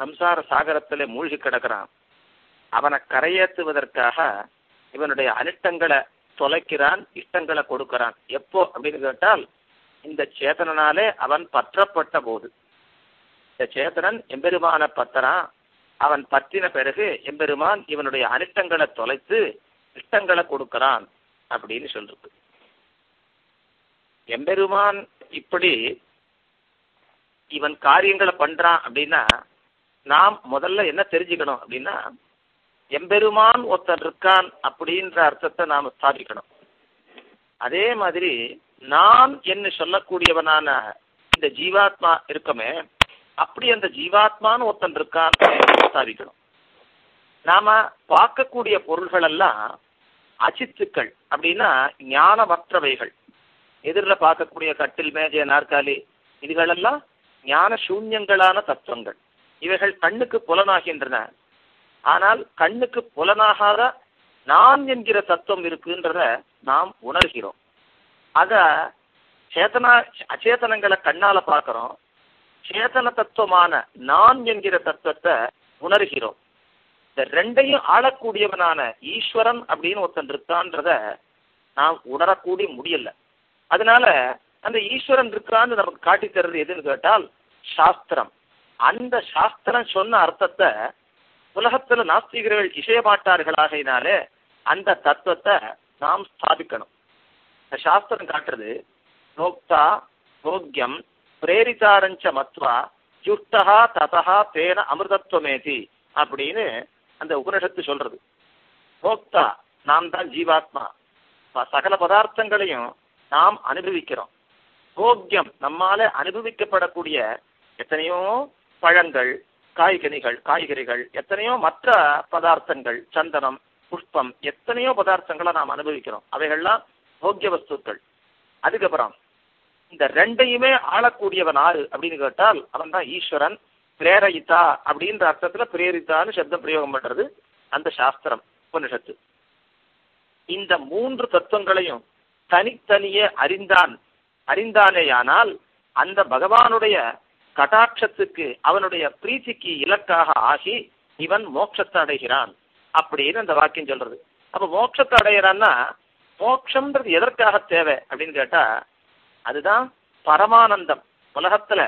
சம்சார சாகரத்திலே மூழ்கி கிடக்கிறான். அவனை கரையேற்றுவதற்காக இவனுடைய அனிஷ்டங்களை தொலைக்கிறான் இஷ்டங்களை கொடுக்கிறான். எப்போ அப்படின்னு கேட்டால் இந்த சேத்தனாலே அவன் பற்றப்பட்ட போது. இந்த சேத்தனன் எம்பெருமான பத்தரான் அவன் பற்றின பிறகு எம்பெருமான் இவனுடைய அனிஷ்டங்களை தொலைத்து இஷ்டங்களை கொடுக்கிறான் அப்படின்னு சொல்லிருக்கு எம்பெருமான் இப்படி இவன் காரியங்களை பண்றான் அப்படின்னா நாம் முதல்ல என்ன தெரிஞ்சுக்கணும் அப்படின்னா எம்பெருமான் ஒருத்தன் இருக்கான் அப்படின்ற அர்த்தத்தை நாம் ஸ்தாபிக்கணும். அதே மாதிரி நான் என்று சொல்லக்கூடியவனான இந்த ஜீவாத்மா இருக்கமே அப்படி அந்த ஜீவாத்மான்னு ஒருத்தன் இருக்கான் ஸ்தாபிக்கணும். நாம பார்க்கக்கூடிய பொருள்கள் எல்லாம் அச்சித்துக்கள் அப்படின்னா ஞானமற்றவைகள். எதிரில் பார்க்கக்கூடிய கட்டில் மேஜை நாற்காலி இதுகளெல்லாம் ஞான சூன்யங்களான தத்துவங்கள். இவைகள் கண்ணுக்கு புலனாகின்றன. ஆனால் கண்ணுக்கு புலனாகாத நான் என்கிற தத்துவம் இருக்குன்றத நாம் உணர்கிறோம். அத சேதனா அச்சேதனங்களை கண்ணால பார்க்கிறோம். சேதன தத்துவமான நான் என்கிற தத்துவத்தை உணர்கிறோம். இந்த ரெண்டையும் ஆளக்கூடியவனான ஈஸ்வரன் அப்படின்னு ஒருத்தன் இருக்கான்றத நாம் உணரக்கூடிய முடியல. அதனால அந்த ஈஸ்வரன் இருக்கான்னு நமக்கு காட்டி தர்றது எதுன்னு கேட்டால் சாஸ்திரம். அந்த சாஸ்திரம் சொன்ன அர்த்தத்தை உலகத்துல நாஸ்திகர்கள் இசைய மாட்டார்களாகையினாலே அந்த தத்துவத்தை நாம் ஸ்தாபிக்கணும். இந்த சாஸ்திரம் காட்டுறது நோக்தா போக்கியம் பிரேரிதாரஞ்ச மத்வா யுக்தகா ததா தேன அமிர்தத்துவமேதி அப்படின்னு அந்த உபனிஷத்து சொல்றது. போக்தா நாம் தான் ஜீவாத்மா. ப- சகல பதார்த்தங்களையும் நாம் அனுபவிக்கிறோம். போக்கியம் நம்மால அனுபவிக்கப்படக்கூடிய எத்தனையோ பழங்கள் காய்கனிகள் காய்கறிகள் எத்தனையோ மற்ற பதார்த்தங்கள் சந்தனம் புஷ்பம் எத்தனையோ பதார்த்தங்களை நாம் அனுபவிக்கிறோம். அவைகள்லாம் போக்கிய வஸ்துக்கள். அதுக்கப்புறம் இந்த ரெண்டையுமே ஆளக்கூடியவன் ஆறு அப்படின்னு கேட்டால் அவன் தான் ஈஸ்வரன் பிரேரயித்தா அப்படின்ற அர்த்தத்துல பிரேரித்தான்னு சப்தம் பிரயோகம் பண்றது அந்த சாஸ்திரம் உபனிஷத்து. இந்த மூன்று தத்துவங்களையும் தனித்தனியே அறிந்தான் அறிந்தானேயானால் அந்த பகவானுடைய கடாட்சத்துக்கு அவனுடைய பிரீத்திக்கு இலக்காக ஆகி இவன் மோட்சத்தை அடைகிறான் அப்படின்னு அந்த வாக்கியம் சொல்றது. அப்ப மோட்சத்தை அடைகிறான்னா மோட்சம்ன்றது எதற்காக தேவை அப்படின்னு கேட்டா அதுதான் பரமானந்தம். உலகத்துல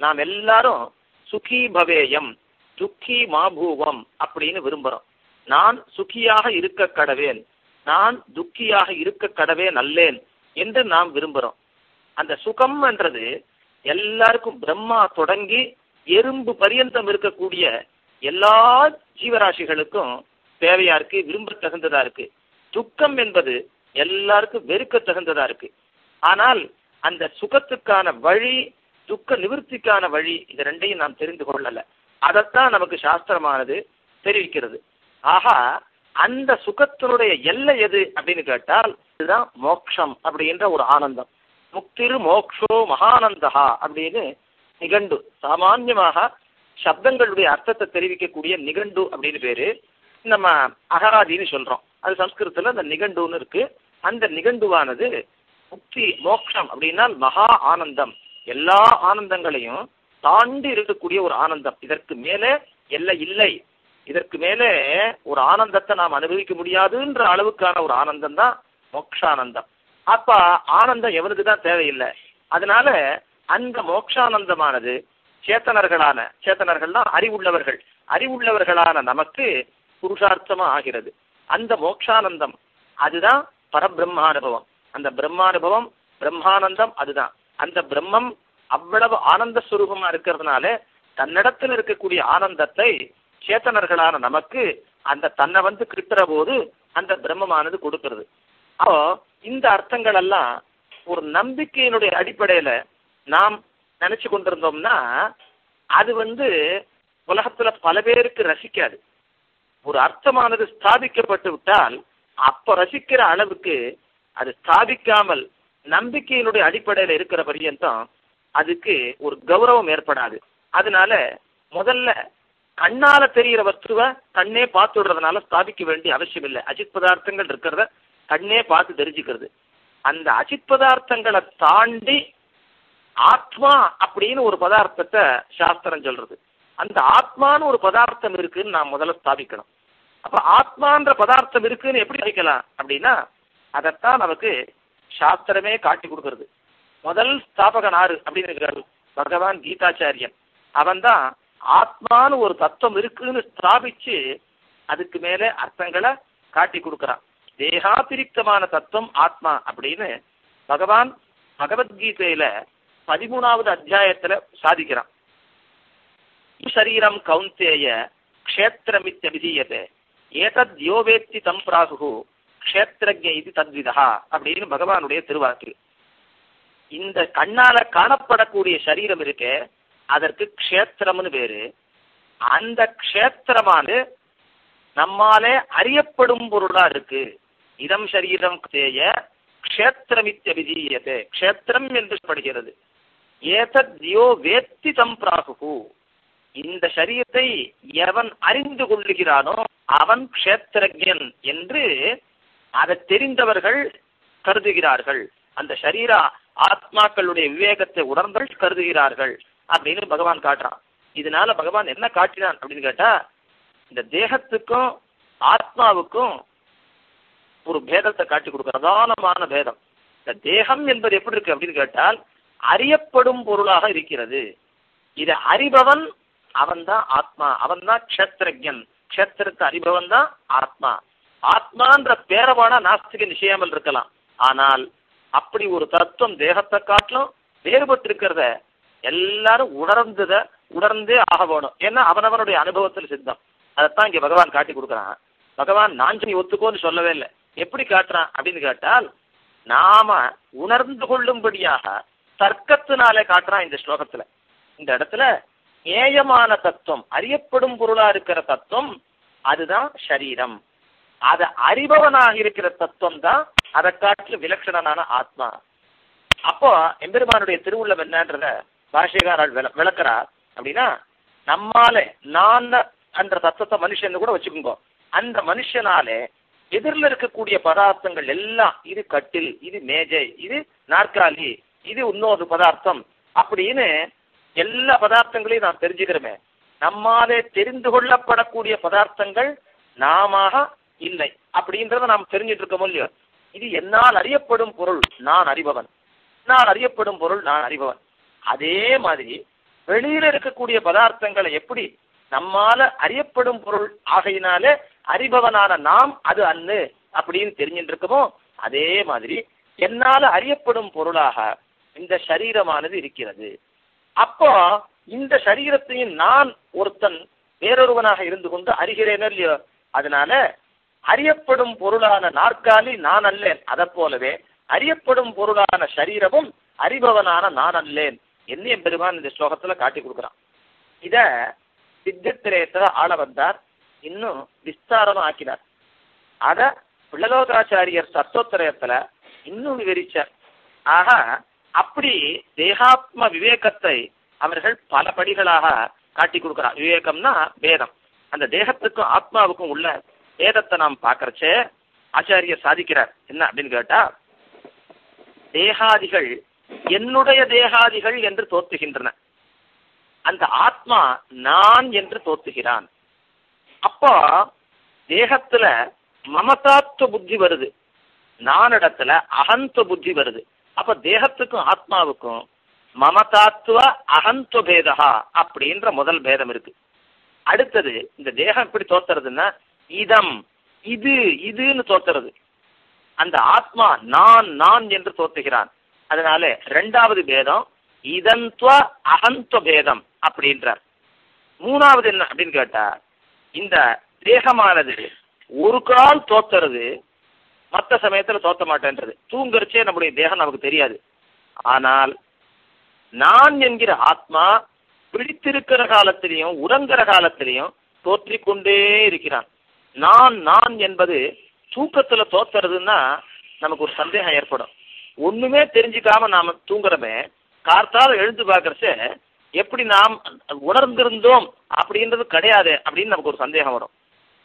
நாம் எல்லாரும் சுகி பவேயம் துக்கி மாபூவம் அப்படின்னு விரும்புறோம். நான் சுகியாக இருக்க கடவேன் நான் துக்கியாக இருக்க கடவேன் அல்லேன் என்று நாம் விரும்புறோம். அந்த சுகம் என்றது எல்லாருக்கும் பிரம்மா தொடங்கி எறும்பு பரியந்தம் இருக்கக்கூடிய எல்லா ஜீவராசிகளுக்கும் தேவையா இருக்கு விரும்ப தகுந்ததா இருக்கு. துக்கம் என்பது எல்லாருக்கும் வெறுக்க தகுந்ததா இருக்கு. ஆனால் அந்த சுகத்துக்கான வழி துக்க நிவர்த்திக்கான வழி இது ரெண்டையும் நாம் தெரிந்து கொள்ளல. அதைத்தான் நமக்கு சாஸ்திரமானது தெரிவிக்கிறது. ஆகா அந்த சுகத்தினுடைய எல்லை எது அப்படின்னு கேட்டால் இதுதான் மோக்ஷம் அப்படின்ற ஒரு ஆனந்தம். முக்திரு மோக்ஷோ மகானந்தஹா அப்படின்னு நிகண்டு. சாமான்யமாக சப்தங்களுடைய அர்த்தத்தை தெரிவிக்கக்கூடிய நிகண்டு அப்படின்னு பேரு. நம்ம அகராதின்னு சொல்றோம். அது சம்ஸ்கிருதத்துல அந்த நிகண்டுன்னு இருக்கு. அந்த நிகண்டுவானது முக்தி மோக்ஷம் அப்படின்னா மகா ஆனந்தம். எல்லா ஆனந்தங்களையும் தாண்டி இருக்கக்கூடிய ஒரு ஆனந்தம். இதற்கு மேலே எல்லை இல்லை. இதற்கு மேலே ஒரு ஆனந்தத்தை நாம் அனுபவிக்க முடியாதுன்ற அளவுக்கான ஒரு ஆனந்தம் தான் மோக்ஷானந்தம். அப்ப ஆனந்தம் எவனுக்கு தான் தேவையில்லை. அதனால அந்த மோக்ஷானந்தமானது சேத்தனர்களான சேத்தனர்கள்னா அறிவுள்ளவர்கள். அறிவுள்ளவர்களான நமக்கு புருஷார்த்தமா ஆகிறது. அந்த மோக்ஷானந்தம் அதுதான் பரபிரம்மானுபவம். அந்த பிரம்மானுபவம் பிரம்மானந்தம் அதுதான். அந்த பிரம்மம் அவ்வளவு ஆனந்த சுரூபமா இருக்கிறதுனால தன்னிடத்தில் இருக்கக்கூடிய ஆனந்தத்தை சேத்தனர்களான நமக்கு அந்த தன்னை வந்து கிட்டுற போது அந்த பிரம்மமானது கொடுக்கிறது. அப்போ இந்த அர்த்தங்கள் எல்லாம் ஒரு நம்பிக்கையினுடைய அடிப்படையில நாம் நினைச்சு கொண்டிருந்தோம்னா அது வந்து உலகத்துல பல பேருக்கு ரசிக்காது. ஒரு அர்த்தமானது ஸ்தாபிக்கப்பட்டு விட்டால் அப்ப ரசிக்கிற அளவுக்கு அது ஸ்தாபிக்காமல் நம்பிக்கையினுடைய அடிப்படையில இருக்கிற பரியந்தம் அதுக்கு ஒரு கௌரவம் ஏற்படாது. அதனால முதல்ல கண்ணால தெரிகிற வஸ்துவை கண்ணே பார்த்து விடுறதுனால ஸ்தாபிக்க வேண்டிய அவசியம் இல்லை அஜித் பதார்த்தங்கள் இருக்கிறத கண்ணே பார்த்து தெரிஞ்சுக்கிறது. அந்த அசித் பதார்த்தங்களை தாண்டி ஆத்மா அப்படின்னு ஒரு பதார்த்தத்தை சாஸ்திரம் சொல்றது. அந்த ஆத்மான்னு ஒரு பதார்த்தம் இருக்குன்னு நான் முதல்ல ஸ்தாபிக்கணும். அப்ப ஆத்மான்ற பதார்த்தம் இருக்குன்னு எப்படி வைக்கலாம் அப்படின்னா அதைத்தான் நமக்கு சாஸ்திரமே காட்டி கொடுக்கறது. முதல் ஸ்தாபகன் ஆறு அப்படின்னு இருக்காரு பகவான் கீதாச்சாரியன். அவன்தான் ஆத்மான்னு ஒரு தத்துவம் இருக்குன்னு ஸ்தாபிச்சு அதுக்கு மேலே அர்த்தங்களை காட்டி கொடுக்கறான். தேகாதிரிக்தமான தத்துவம் ஆத்மா அப்படின்னு பகவான் பகவத்கீதையில பதிமூணாவது அத்தியாயத்துல சாதிக்கிறான். சரீரம் கௌந்தேய க்ஷேத்திரமித்யபிதீயதே ஏதத் யோவேத்தி தம் பிராகு க்ஷேத்திரஜ இது தத்விதா அப்படின்னு பகவானுடைய திருவாக்கு. இந்த கண்ணால காணப்படக்கூடிய சரீரம் இருக்கு அதற்கு க்ஷேத்திரம்னு பேரு. அந்த க்ஷேத்திரமானது நம்மாலே அறியப்படும் பொருளா இருக்கு. இதம் சரீரம் தேய க்ஷேத்திரமித்யபிதீயதே. க்ஷேத்திரம் என்று படுகிறது ஏதத் யோ வேத்தி தம் பிராகு இந்த சரீரத்தை எவன் அறிந்து கொள்ளுகிறானோ அவன் க்ஷேத்திரஜன் என்று அதை தெரிந்தவர்கள் கருதுகிறார்கள். அந்த சரீரா ஆத்மாக்களுடைய விவேகத்தை உணர்ந்தவர்கள் கருதுகிறார்கள் அப்படின்னு பகவான் காட்டுறான். இதனால பகவான் என்ன காட்டினான் அப்படின்னு கேட்டா இந்த தேகத்துக்கும் ஆத்மாவுக்கும் ஒரு பேதத்தை காட்டி கொடுக்க பிரதானமான பேதம். இந்த தேகம் என்பது எப்படி இருக்கு அப்படின்னு கேட்டால் அறியப்படும் பொருளாக இருக்கிறது. இதை அறிபவன் அவன்தான் ஆத்மா. அவன்தான் க்ஷேத்திரஜன். க்ஷேத்திரத்தை அறிபவன் தான் ஆத்மா. ஆத்மான்ற பேரவான நாஸ்திக நிச்சயமல் இருக்கலாம். ஆனால் அப்படி ஒரு தத்துவம் தேகத்தை காட்டிலும் வேறுபட்டு இருக்கிறத எல்லாரும் உணர்ந்தத உணர்ந்தே ஆக வேணும். ஏன்னா அவனவனுடைய அனுபவத்தில் சித்தம். அதைத்தான் இங்க பகவான் காட்டி கொடுக்குறான். பகவான் நாஞ்சனி ஒத்துக்கோன்னு சொல்லவே இல்லை. எப்படி காட்டுறான் அப்படின்னு கேட்டால் நாம உணர்ந்து கொள்ளும்படியாக தர்க்கத்தினாலே காட்டுறான் இந்த ஸ்லோகத்துல. இந்த இடத்துல ஏயமான தத்துவம் அறியப்படும் பொருளா இருக்கிற தத்துவம் அதுதான் சரீரம். அதை அறிபவனாக இருக்கிற தத்துவம் தான் அதை காட்டிலும் விலட்சணனான ஆத்மா. அப்போ எம்பெருமானுடைய திருவுள்ளம் என்னன்றத பாஷைகாரால் விளக்குறார். அப்படின்னா நம்மாலே நான் என்ற தத்துவத்தை மனுஷன் கூட வச்சுக்கோங்க. அந்த மனுஷனாலே எதிரில் இருக்கக்கூடிய பதார்த்தங்கள் எல்லாம் இது கட்டில் இது மேஜை இது நாற்காலி இது இன்னொரு பதார்த்தம் அப்படின்னு எல்லா பதார்த்தங்களையும் நாம் தெரிஞ்சுக்கிறோமே. நம்மாலே தெரிந்து கொள்ளப்படக்கூடிய பதார்த்தங்கள் நாம இல்லை அப்படின்றத நாம் தெரிஞ்சிட்டு இருக்கோம் இல்லையோ? இது என்னால் அறியப்படும் பொருள் நான் அறிபவன். நான் அறியப்படும் பொருள் நான் அறிபவன். அதே மாதிரி வெளியில இருக்கக்கூடிய பதார்த்தங்களை எப்படி நம்மால அறியப்படும் பொருள் ஆகையினாலே அறிபவனான நாம் அது அன்னு அப்படின்னு தெரிஞ்சுட்டு அதே மாதிரி என்னால அறியப்படும் பொருளாக இந்த சரீரமானது இருக்கிறது. அப்போ இந்த சரீரத்தையும் நான் ஒருத்தன் வேறொருவனாக இருந்து கொண்டு அறிகிறேனோ இல்லையோ அதனால அறியப்படும் பொருளான நாற்காலி நான் அல்லேன். அதை போலவே அறியப்படும் பொருளான சரீரமும் அறிபவனான நான் அல்லேன் என்ன பெருமான் இந்த ஸ்லோகத்துல காட்டி கொடுக்குறான். இத சித்தத்திரயத்துல ஆள வந்தார். இன்னும் விஸ்தாரமா ஆக்கினார் அத பிள்ளலோகாச்சாரியர் தத்துவத்திரயத்துல இன்னும் விவரிச்சார். ஆக அப்படி தேகாத்ம விவேகத்தை அவர்கள் பல படிகளாக காட்டி கொடுக்கிறார் விவேகம்னா வேதம். அந்த தேகத்துக்கும் ஆத்மாவுக்கும் உள்ள வேதத்தை நாம் பார்க்கறச்சே ஆச்சாரியர் சாதிக்கிறார். என்ன அப்படின்னு கேட்டா தேகாதிகள் என்னுடைய தேகாதிகள் என்று தோத்துகின்றன அந்த ஆத்மா நான் என்று தோத்துகிறான் அப்போ தேகத்துல மமதாத்துவ புத்தி வருது. நானிடத்துல அகந்த புத்தி வருது. அப்ப தேகத்துக்கும் ஆத்மாவுக்கும் மமதாத்துவ அகந்த பேதா அப்படின்ற முதல் பேதம் இருக்கு. அடுத்தது இந்த தேகம் எப்படி தோத்துறதுன்னா இதம் இது இதுன்னு தோத்துறது. அந்த ஆத்மா நான் நான் என்று தோத்துகிறான். அதனால ரெண்டாவது பேதம் இதந்த்வ அகந்த்வ பேதம் அப்படின்றார். மூணாவது என்ன அப்படின்னு கேட்டா இந்த தேகமானது ஒரு கால் தோத்துறது மற்ற சமயத்துல தோத்த மாட்டேன்றது. தூங்குறச்சே நம்முடைய தேகம் நமக்கு தெரியாது. ஆனால் நான் என்கிற ஆத்மா பிடித்திருக்கிற காலத்திலையும் உறங்குற காலத்திலையும் தோற்றிக்கொண்டே இருக்கிறான். நான் நான் என்பது தூக்கத்துல தோத்துறதுன்னா நமக்கு ஒரு சந்தேகம் ஏற்படும். ஒண்ணுமே தெரிஞ்சுக்காம நாம தூங்குறமே கார்த்தால எழுந்து பார்க்கறச்ச எப்படி நாம் உணர்ந்திருந்தோம் அப்படின்றது கிடையாது அப்படின்னு நமக்கு ஒரு சந்தேகம் வரும்.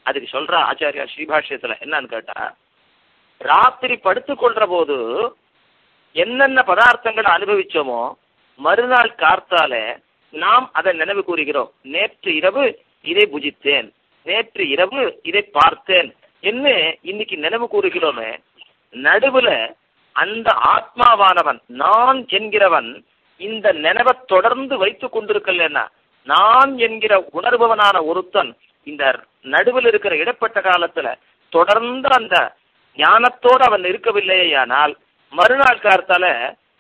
அதுக்கு சொல்ற ஆச்சாரியா ஸ்ரீபாஷ்யத்துல என்னன்னு கேட்டா ராத்திரி படுத்துக்கொள்ற போது என்னென்ன பதார்த்தங்களை அனுபவிச்சோமோ மறுநாள் கார்த்தால நாம் அதை நினைவு கூறுகிறோம். நேற்று இரவு இதை புஜித்தேன். நேற்று இரவு இதை பார்த்தேன் என்ன இன்னைக்கு நினைவு கூறுகிறோமே நடுவுல அந்த ஆத்மாவானவன் நான் என்கிறவன் இந்த நினைவை தொடர்ந்து வைத்துக் கொண்டிருக்கலன்னா நான் என்கிற உணர்பவனான ஒருத்தன் இந்த நடுவில் இருக்கிற இடப்பட்ட காலத்துல தொடர்ந்து அந்த ஞானத்தோடு அவன் இருக்கவில்லையானால் மறுநாள் காலத்தால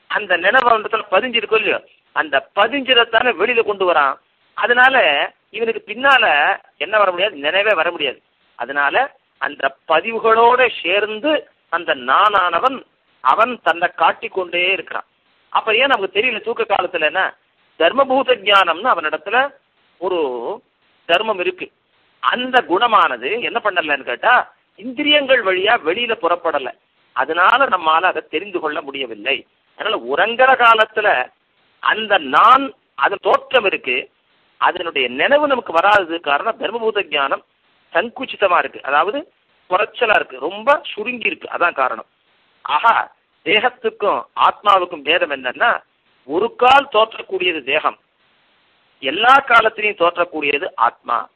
அந்த நினைவு அவனத்துல பதிஞ்சிருக்கும் இல்லையோ? அந்த பதிஞ்சதைத்தானே வெளியில கொண்டு வரான். அதனால இவனுக்கு பின்னால என்ன வர முடியாது? நினைவே வர முடியாது. அதனால அந்த பதிவுகளோட சேர்ந்து அந்த நானானவன் அவன் தன்னை காட்டிக்கொண்டே இருக்கிறான். அப்ப ஏன் நமக்கு தெரியல தூக்க காலத்துல என்ன? தர்மபூத ஜானம்னு அவனிடத்துல ஒரு தர்மம் இருக்கு. அந்த குணமானது என்ன பண்ணலன்னு கேட்டா இந்திரியங்கள் வழியா வெளியில புறப்படல. அதனால நம்மால அதை தெரிந்து கொள்ள முடியவில்லை. அதனால உறங்குற காலத்துல அந்த நான் அது தோற்றம் இருக்கு. அதனுடைய நினைவு நமக்கு வராதது காரணம் தர்மபூத ஜானம் சங்குச்சிதமா இருக்கு. அதாவது குறைச்சலா இருக்கு. ரொம்ப சுருங்கி இருக்கு. அதான் காரணம். ஆஹா தேகத்துக்கும் ஆத்மாவுக்கும் பேதம் என்னன்னா ஒரு கால் தோற்றக்கூடியது தேகம். எல்லா காலத்திலையும் தோற்றக்கூடியது ஆத்மா.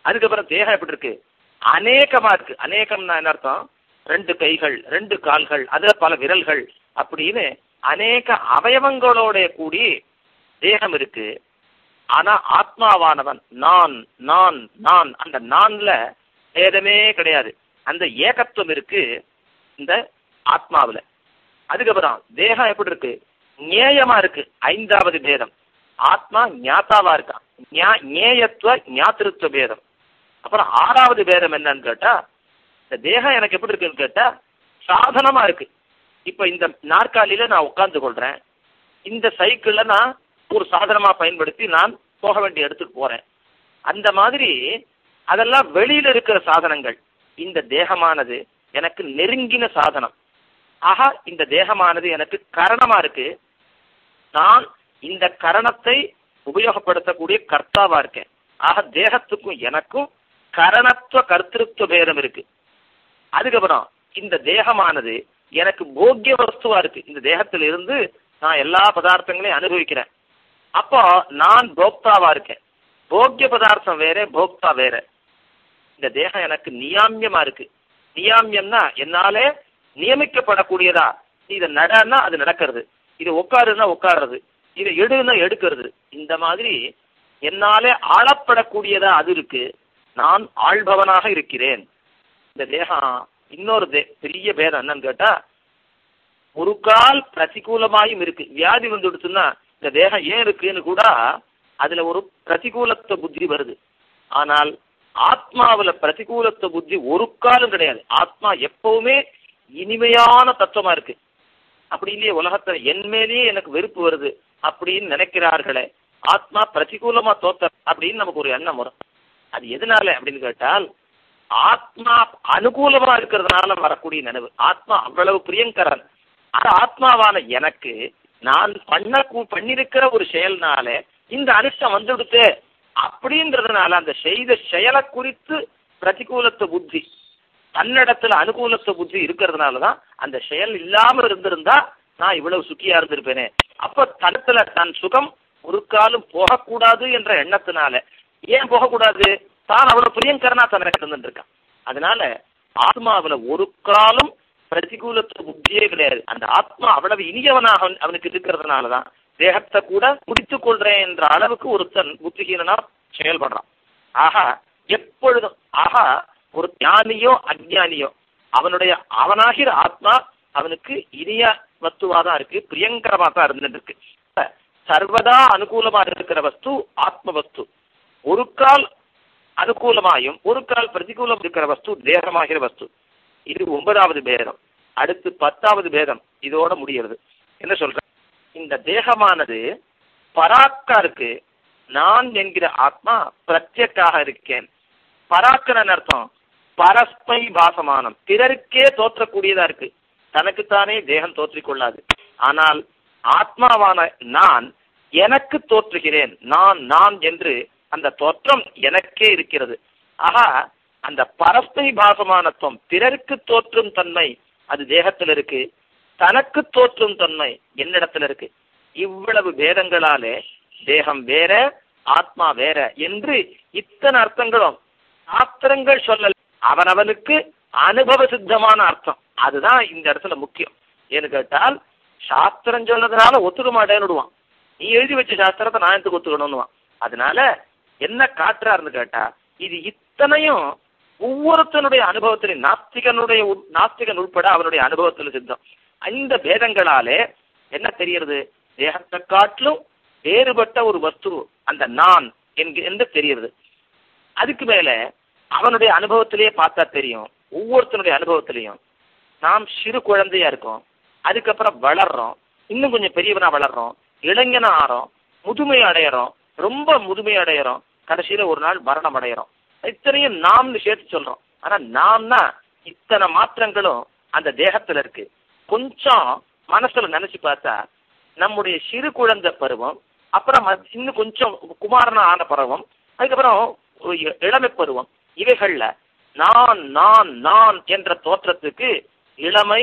அதுக்கப்புறம் தேகம் எப்படி இருக்கு? அநேகமா இருக்கு. அநேகம்னா என்ன அர்த்தம்? ரெண்டு கைகள் ரெண்டு கால்கள் அதுல பல விரல்கள் அப்படின்னு அநேக அவயவங்களோட கூடி தேகம் இருக்கு. ஆனா ஆத்மாவானவன் நான் நான் நான் அந்த நான்ல பேதமே கிடையாது. அந்த ஏகத்துவம் இருக்கு இந்த ஆத்மாவுல. அதுக்கப்புறம் தேகம் எப்படி இருக்கு? ஞேயமா இருக்கு. ஐந்தாவது பேதம். ஆத்மா ஞாத்தாவா இருக்கான் ஞேயத்துவ ஞாத்திருத்துவ பேதம். அப்புறம் ஆறாவது பேதம் என்னன்னு கேட்டா இந்த தேகம் எனக்கு எப்படி இருக்குன்னு கேட்டா சாதனமா இருக்கு. இப்ப இந்த நாற்காலியில நான் உட்கார்ந்து கொள்றேன். இந்த சைக்கிள்ல நான் ஒரு சாதனமா பயன்படுத்தி நான் போக வேண்டிய இடத்துக்கு போறேன். அந்த மாதிரி அதெல்லாம் வெளியில இருக்கிற சாதனங்கள். இந்த தேகமானது எனக்கு நெருங்கின சாதனம். ஆக இந்த தேகமானது எனக்கு கரணமா இருக்கு. நான் இந்த கரணத்தை உபயோகப்படுத்தக்கூடிய கர்த்தாவா இருக்கேன். ஆக தேகத்துக்கும் எனக்கும் கரணத்துவ கர்த்திருத்துவ பேதம் இருக்கு. அதுக்கப்புறம் இந்த தேகமானது எனக்கு போக்கிய வஸ்துவா இருக்கு. இந்த தேகத்திலிருந்து நான் எல்லா பதார்த்தங்களையும் அனுபவிக்கிறேன். அப்போ நான் போக்தாவா இருக்கேன். போக்கிய பதார்த்தம் வேற போக்தா வேற. இந்த தேகம் எனக்கு நியாமியமா இருக்கு. நியாமியம்னா என்னாலே நியமிக்கப்படக்கூடியதா? இதை நடன்னா அது நடக்கிறது. இது உட்காருன்னா உட்கார்றது. இதை எடுன்னா எடுக்கிறது. இந்த மாதிரி என்னாலே ஆளப்படக்கூடியதா அது இருக்கு. நான் ஆள்பவனாக இருக்கிறேன். இந்த தேகம் இன்னொரு தே பெரிய பேதம் என்னன்னு கேட்டா ஒரு கால் பிரதிகூலமாயும் இருக்கு. வியாதி வந்துடுச்சுன்னா இந்த தேகம் ஏன் இருக்குன்னு கூட அதுல ஒரு பிரதிகூலத்த புத்தி வருது. ஆனால் ஆத்மாவுல பிரதிகூலத்த புத்தி ஒரு காலம் கிடையாது. ஆத்மா எப்பவுமே இனிமையான தத்துவமா இருக்கு. அப்படி இல்லையே உலகத்துல என் மேலேயே எனக்கு வெறுப்பு வருது அப்படின்னு நினைக்கிறார்களே. ஆத்மா பிரதிகூலமா தோத்த அப்படின்னு நமக்கு ஒரு எண்ணம் வரும். அது எதனால அப்படின்னு கேட்டால் ஆத்மா அனுகூலமா இருக்கிறதுனால வரக்கூடிய நினைவு. ஆத்மா அவ்வளவு பிரியங்கரன். அது ஆத்மாவான எனக்கு நான் பண்ண பண்ணிருக்கிற ஒரு செயல்னால இந்த அனிஷ்டம் வந்துடுத்து அப்படின்றதுனால அந்த செய்த செயலை குறித்து பிரதிகூலத்த புத்தி. தன்னிடத்துல அனுகூலத்த புத்தி இருக்கிறதுனாலதான் அந்த செயல் இல்லாம இருந்திருந்தா நான் இவ்வளவு சுக்கியா இருந்திருப்பேனே. அப்ப தனத்துல தன் சுகம் ஒரு காலம் போகக்கூடாது என்ற எண்ணத்தினால ஏன் போகக்கூடாது? தான் அவ்வளவு பிரியங்கரனா தன்னை இருந்துட்டு இருக்கான் அதனால ஆத்மாவுல ஒரு காலம் பிரதிகூலத்துவ புத்தியே கிடையாது. அந்த ஆத்மா அவ்வளவு இனியவனாக அவனுக்கு இருக்கிறதுனாலதான் தேகத்தை கூட முடித்துக் கொள்றேன் என்ற அளவுக்கு ஒருத்தன் புத்திஹீனனா செயல்படுறான். ஆகா எப்பொழுதும் ஆகா ஒரு ஞானியோ அஜானியோ அவனுடைய அவனாகிற ஆத்மா அவனுக்கு இனிய வஸ்துவா தான் இருக்கு பிரியங்கரமா தான் இருந்துட்டு இருக்கு சர்வதா அனுகூலமா இருக்கிற வஸ்து ஆத்ம வஸ்து. ஒரு கால் அனுகூலமாயும் ஒரு கால் பிரதிகூலம் இருக்கிற வஸ்து தேகமாகிற வஸ்து. இது ஒன்பதாவது பேதம். அடுத்து பத்தாவது பேதம். இதோட முடிகிறது. என்ன சொல்ற? இந்த தேகமானது பராக்கா இருக்கு. நான் என்கிற ஆத்மா பிரத்யக்காக இருக்கேன். பராக்கரன் அர்த்தம் பரஸ்மை பாசமானம். பிறருக்கே தோற்றக்கூடியதா இருக்கு. தனக்குத்தானே தேகம் தோற்றிக் கொள்ளாது. ஆனால் ஆத்மாவான நான் எனக்கு தோற்றுகிறேன். நான் நான் என்று அந்த தோற்றம் எனக்கே இருக்கிறது. ஆகா அந்த பரஸ்மை பாசமானத்துவம் பிறருக்கு தோற்றும் தன்மை அது தேகத்தில் இருக்கு. தனக்கு தோற்றும் தன்மை என்னிடத்துல இருக்கு. இவ்வளவு பேதங்களாலே தேகம் வேற ஆத்மா வேற என்று இத்தனை அர்த்தங்களும் சாஸ்திரங்கள் சொல்லல. அவனவனுக்கு அனுபவ சித்தமான அர்த்தம். அதுதான் இந்த இடத்துல முக்கியம். ஏன்னு கேட்டால் சாஸ்திரம் சொன்னதுனால ஒத்துக்க மாட்டேன்னுடுவான். நீ எழுதி வச்ச சாஸ்திரத்தை நான் எடுத்து ஒத்துக்கணும்னுவான். அதனால என்ன காட்டுறாருன்னு கேட்டா இது இத்தனையும் ஒவ்வொருத்தனுடைய அனுபவத்திலையும் நாஸ்திகனுடைய உட்- நாஸ்திகன் உட்பட அவனுடைய அனுபவத்தில் சித்தம். இந்த பேதங்களாலே என்ன தெரியறது தேகத்தை காட்டிலும் வேறுபட்ட ஒரு வஸ்து அந்த நான் என்று தெரியறது அதுக்கு மேல அவனுடைய அனுபவத்திலேயே பார்த்தா தெரியும். ஒவ்வொருத்தனுடைய அனுபவத்திலையும். நாம் சிறு குழந்தையா இருக்கோம். அதுக்கப்புறம் வளர்றோம். இன்னும் கொஞ்சம் பெரியவனா வளர்றோம். இளைஞனா ஆறோம். முதுமை அடையறோம். ரொம்ப முதுமை அடையறோம். கடைசியில ஒரு நாள் மரணம் அடையறோம். இத்தனையும் நாம்னு சேர்த்து சொல்றோம். ஆனா நாம்னா இத்தனை மாற்றங்களும் அந்த தேகத்துல இருக்கு. கொஞ்சம் மனசுல நினைச்சு பார்த்தா நம்முடைய சிறு குழந்தை பருவம் அப்புறம் இன்னும் கொஞ்சம் குமாரனா ஆன பருவம் அதுக்கப்புறம் இளமை பருவம். இவைகள்ல நான் நான் நான் என்ற தோற்றத்துக்கு இளமை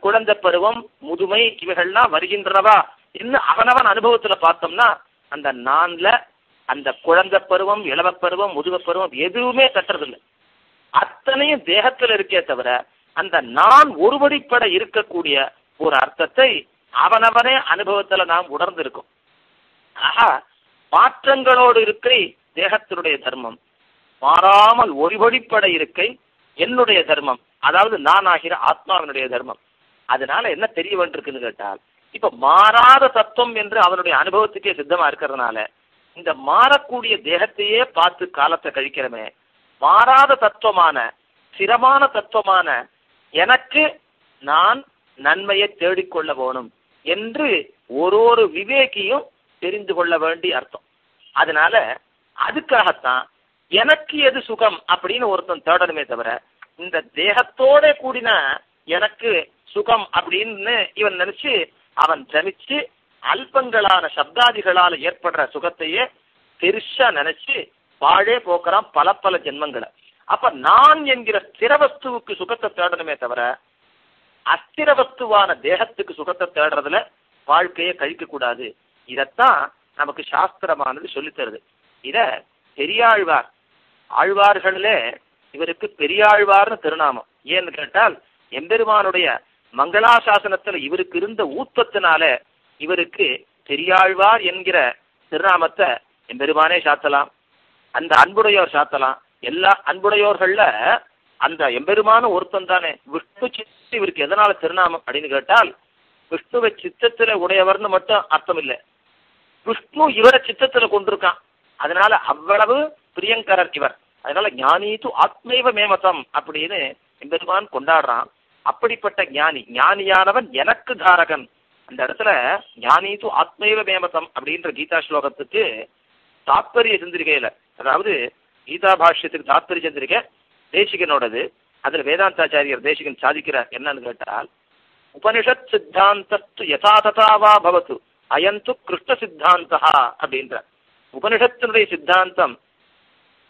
குழந்தை பருவம் முதுமை இவைகள்லாம் வருகின்றனவா இன்னும் அவனவன் அனுபவத்துல பார்த்தோம்னா அந்த நான்ல அந்த குழந்தை பருவம் இளம பருவம் முதுக பருவம் எதுவுமே தட்டுறதில்லை. அத்தனையும் தேகத்துல இருக்கே தவிர அந்த நான் ஒருபடிப்பட இருக்கக்கூடிய ஒரு அர்த்தத்தை அவனவனே அனுபவத்துல நாம் உணர்ந்திருக்கோம். ஆஹா மாற்றங்களோடு இருக்கிற தேகத்தினுடைய தர்மம். மாறாமல் ஒருபடிப்பட இருக்கை என்னுடைய தர்மம். அதாவது நான் ஆகிற ஆத்மாவினுடைய தர்மம். அதனால என்ன தெரிய வேண்டியிருக்குன்னு கேட்டால் இப்ப மாறாத தத்துவம் என்று அவனுடைய அனுபவத்துக்கே சித்தமா இருக்கிறதுனால இந்த மாறக்கூடிய தேகத்தையே பார்த்து காலத்தை கழிக்கிறமே மாறாத தத்துவமான ஸ்திரமான தத்துவமான எனக்கு நான் நன்மையை தேடிக்கொள்ள போகணும் என்று ஒரு ஒரு விவேகியும் தெரிந்து கொள்ள வேண்டிய அர்த்தம். அதனால அதுக்காகத்தான் எனக்கு எது சுகம் அப்படின்னு ஒருத்தன் தேடணுமே தவிர இந்த தேகத்தோட கூடின எனக்கு சுகம் அப்படின்னு இவன் நினைச்சு அவன் ஜமிச்சு அல்பங்களான சப்தாதிகளால ஏற்படுற சுகத்தையே பெருசா நினைச்சு வாழே போக்குறான் பல பல ஜென்மங்களை. அப்ப நான் என்கிற ஸ்திரவஸ்துவுக்கு சுகத்தை தேடணுமே தவிர அஸ்திரவஸ்துவான தேகத்துக்கு சுகத்தை தேடுறதுல வாழ்க்கையை கழிக்க கூடாது. இதத்தான் நமக்கு சாஸ்திரமானது சொல்லித் தருது இத பெரியாழ்வார் ஆழ்வார்களே இவருக்கு பெரியாழ்வார்னு திருநாமம். ஏன்னு கேட்டால் எம்பெருமானுடைய மங்களாசாசனத்துல இவருக்கு இருந்த ஊத்தத்தினால இவருக்கு பெரியாழ்வார் என்கிற திருநாமத்தை எம்பெருமானே சாத்தலாம். அந்த அன்புடையோர் சாத்தலாம். எல்லா அன்புடையோர்கள்ல அந்த எம்பெருமான ஒருத்தன் தானே. விஷ்ணு சித்து இவருக்கு எதனால திருநாமம் அப்படின்னு கேட்டால் விஷ்ணுவை சித்தத்துல உடையவர்னு மட்டும் அர்த்தம் இல்லை விஷ்ணு இவரை சித்தத்துல கொண்டிருக்கான். அதனால அவ்வளவு பிரியங்கரர் இவர். அதனால ஞானீது ஆத்மைவ மேமதம் அப்படின்னு எம்பெருமான் கொண்டாடுறான். அப்படிப்பட்ட ஞானி ஞானியானவன் எனக்கு தாரகன். அந்த இடத்துல ஞானீது ஆத்மைவ மேமதம் அப்படின்ற கீதா ஸ்லோகத்துக்கு தாத்பரிய சந்திரிகையில அதாவது கீதா பாஷ்யத்துக்கு தாத்பரிய சந்திரிகை தேசிகனோடது அதுல வேதாந்தாச்சாரியர் தேசிகன் சாதிக்கிறார் என்னன்னு கேட்டால் உபனிஷத் சித்தாந்தத்து யதா ததாவா பவத்து அயந்து கிருஷ்ண சித்தாந்தா அப்படின்ற உபனிஷத்தினுடைய சித்தாந்தம்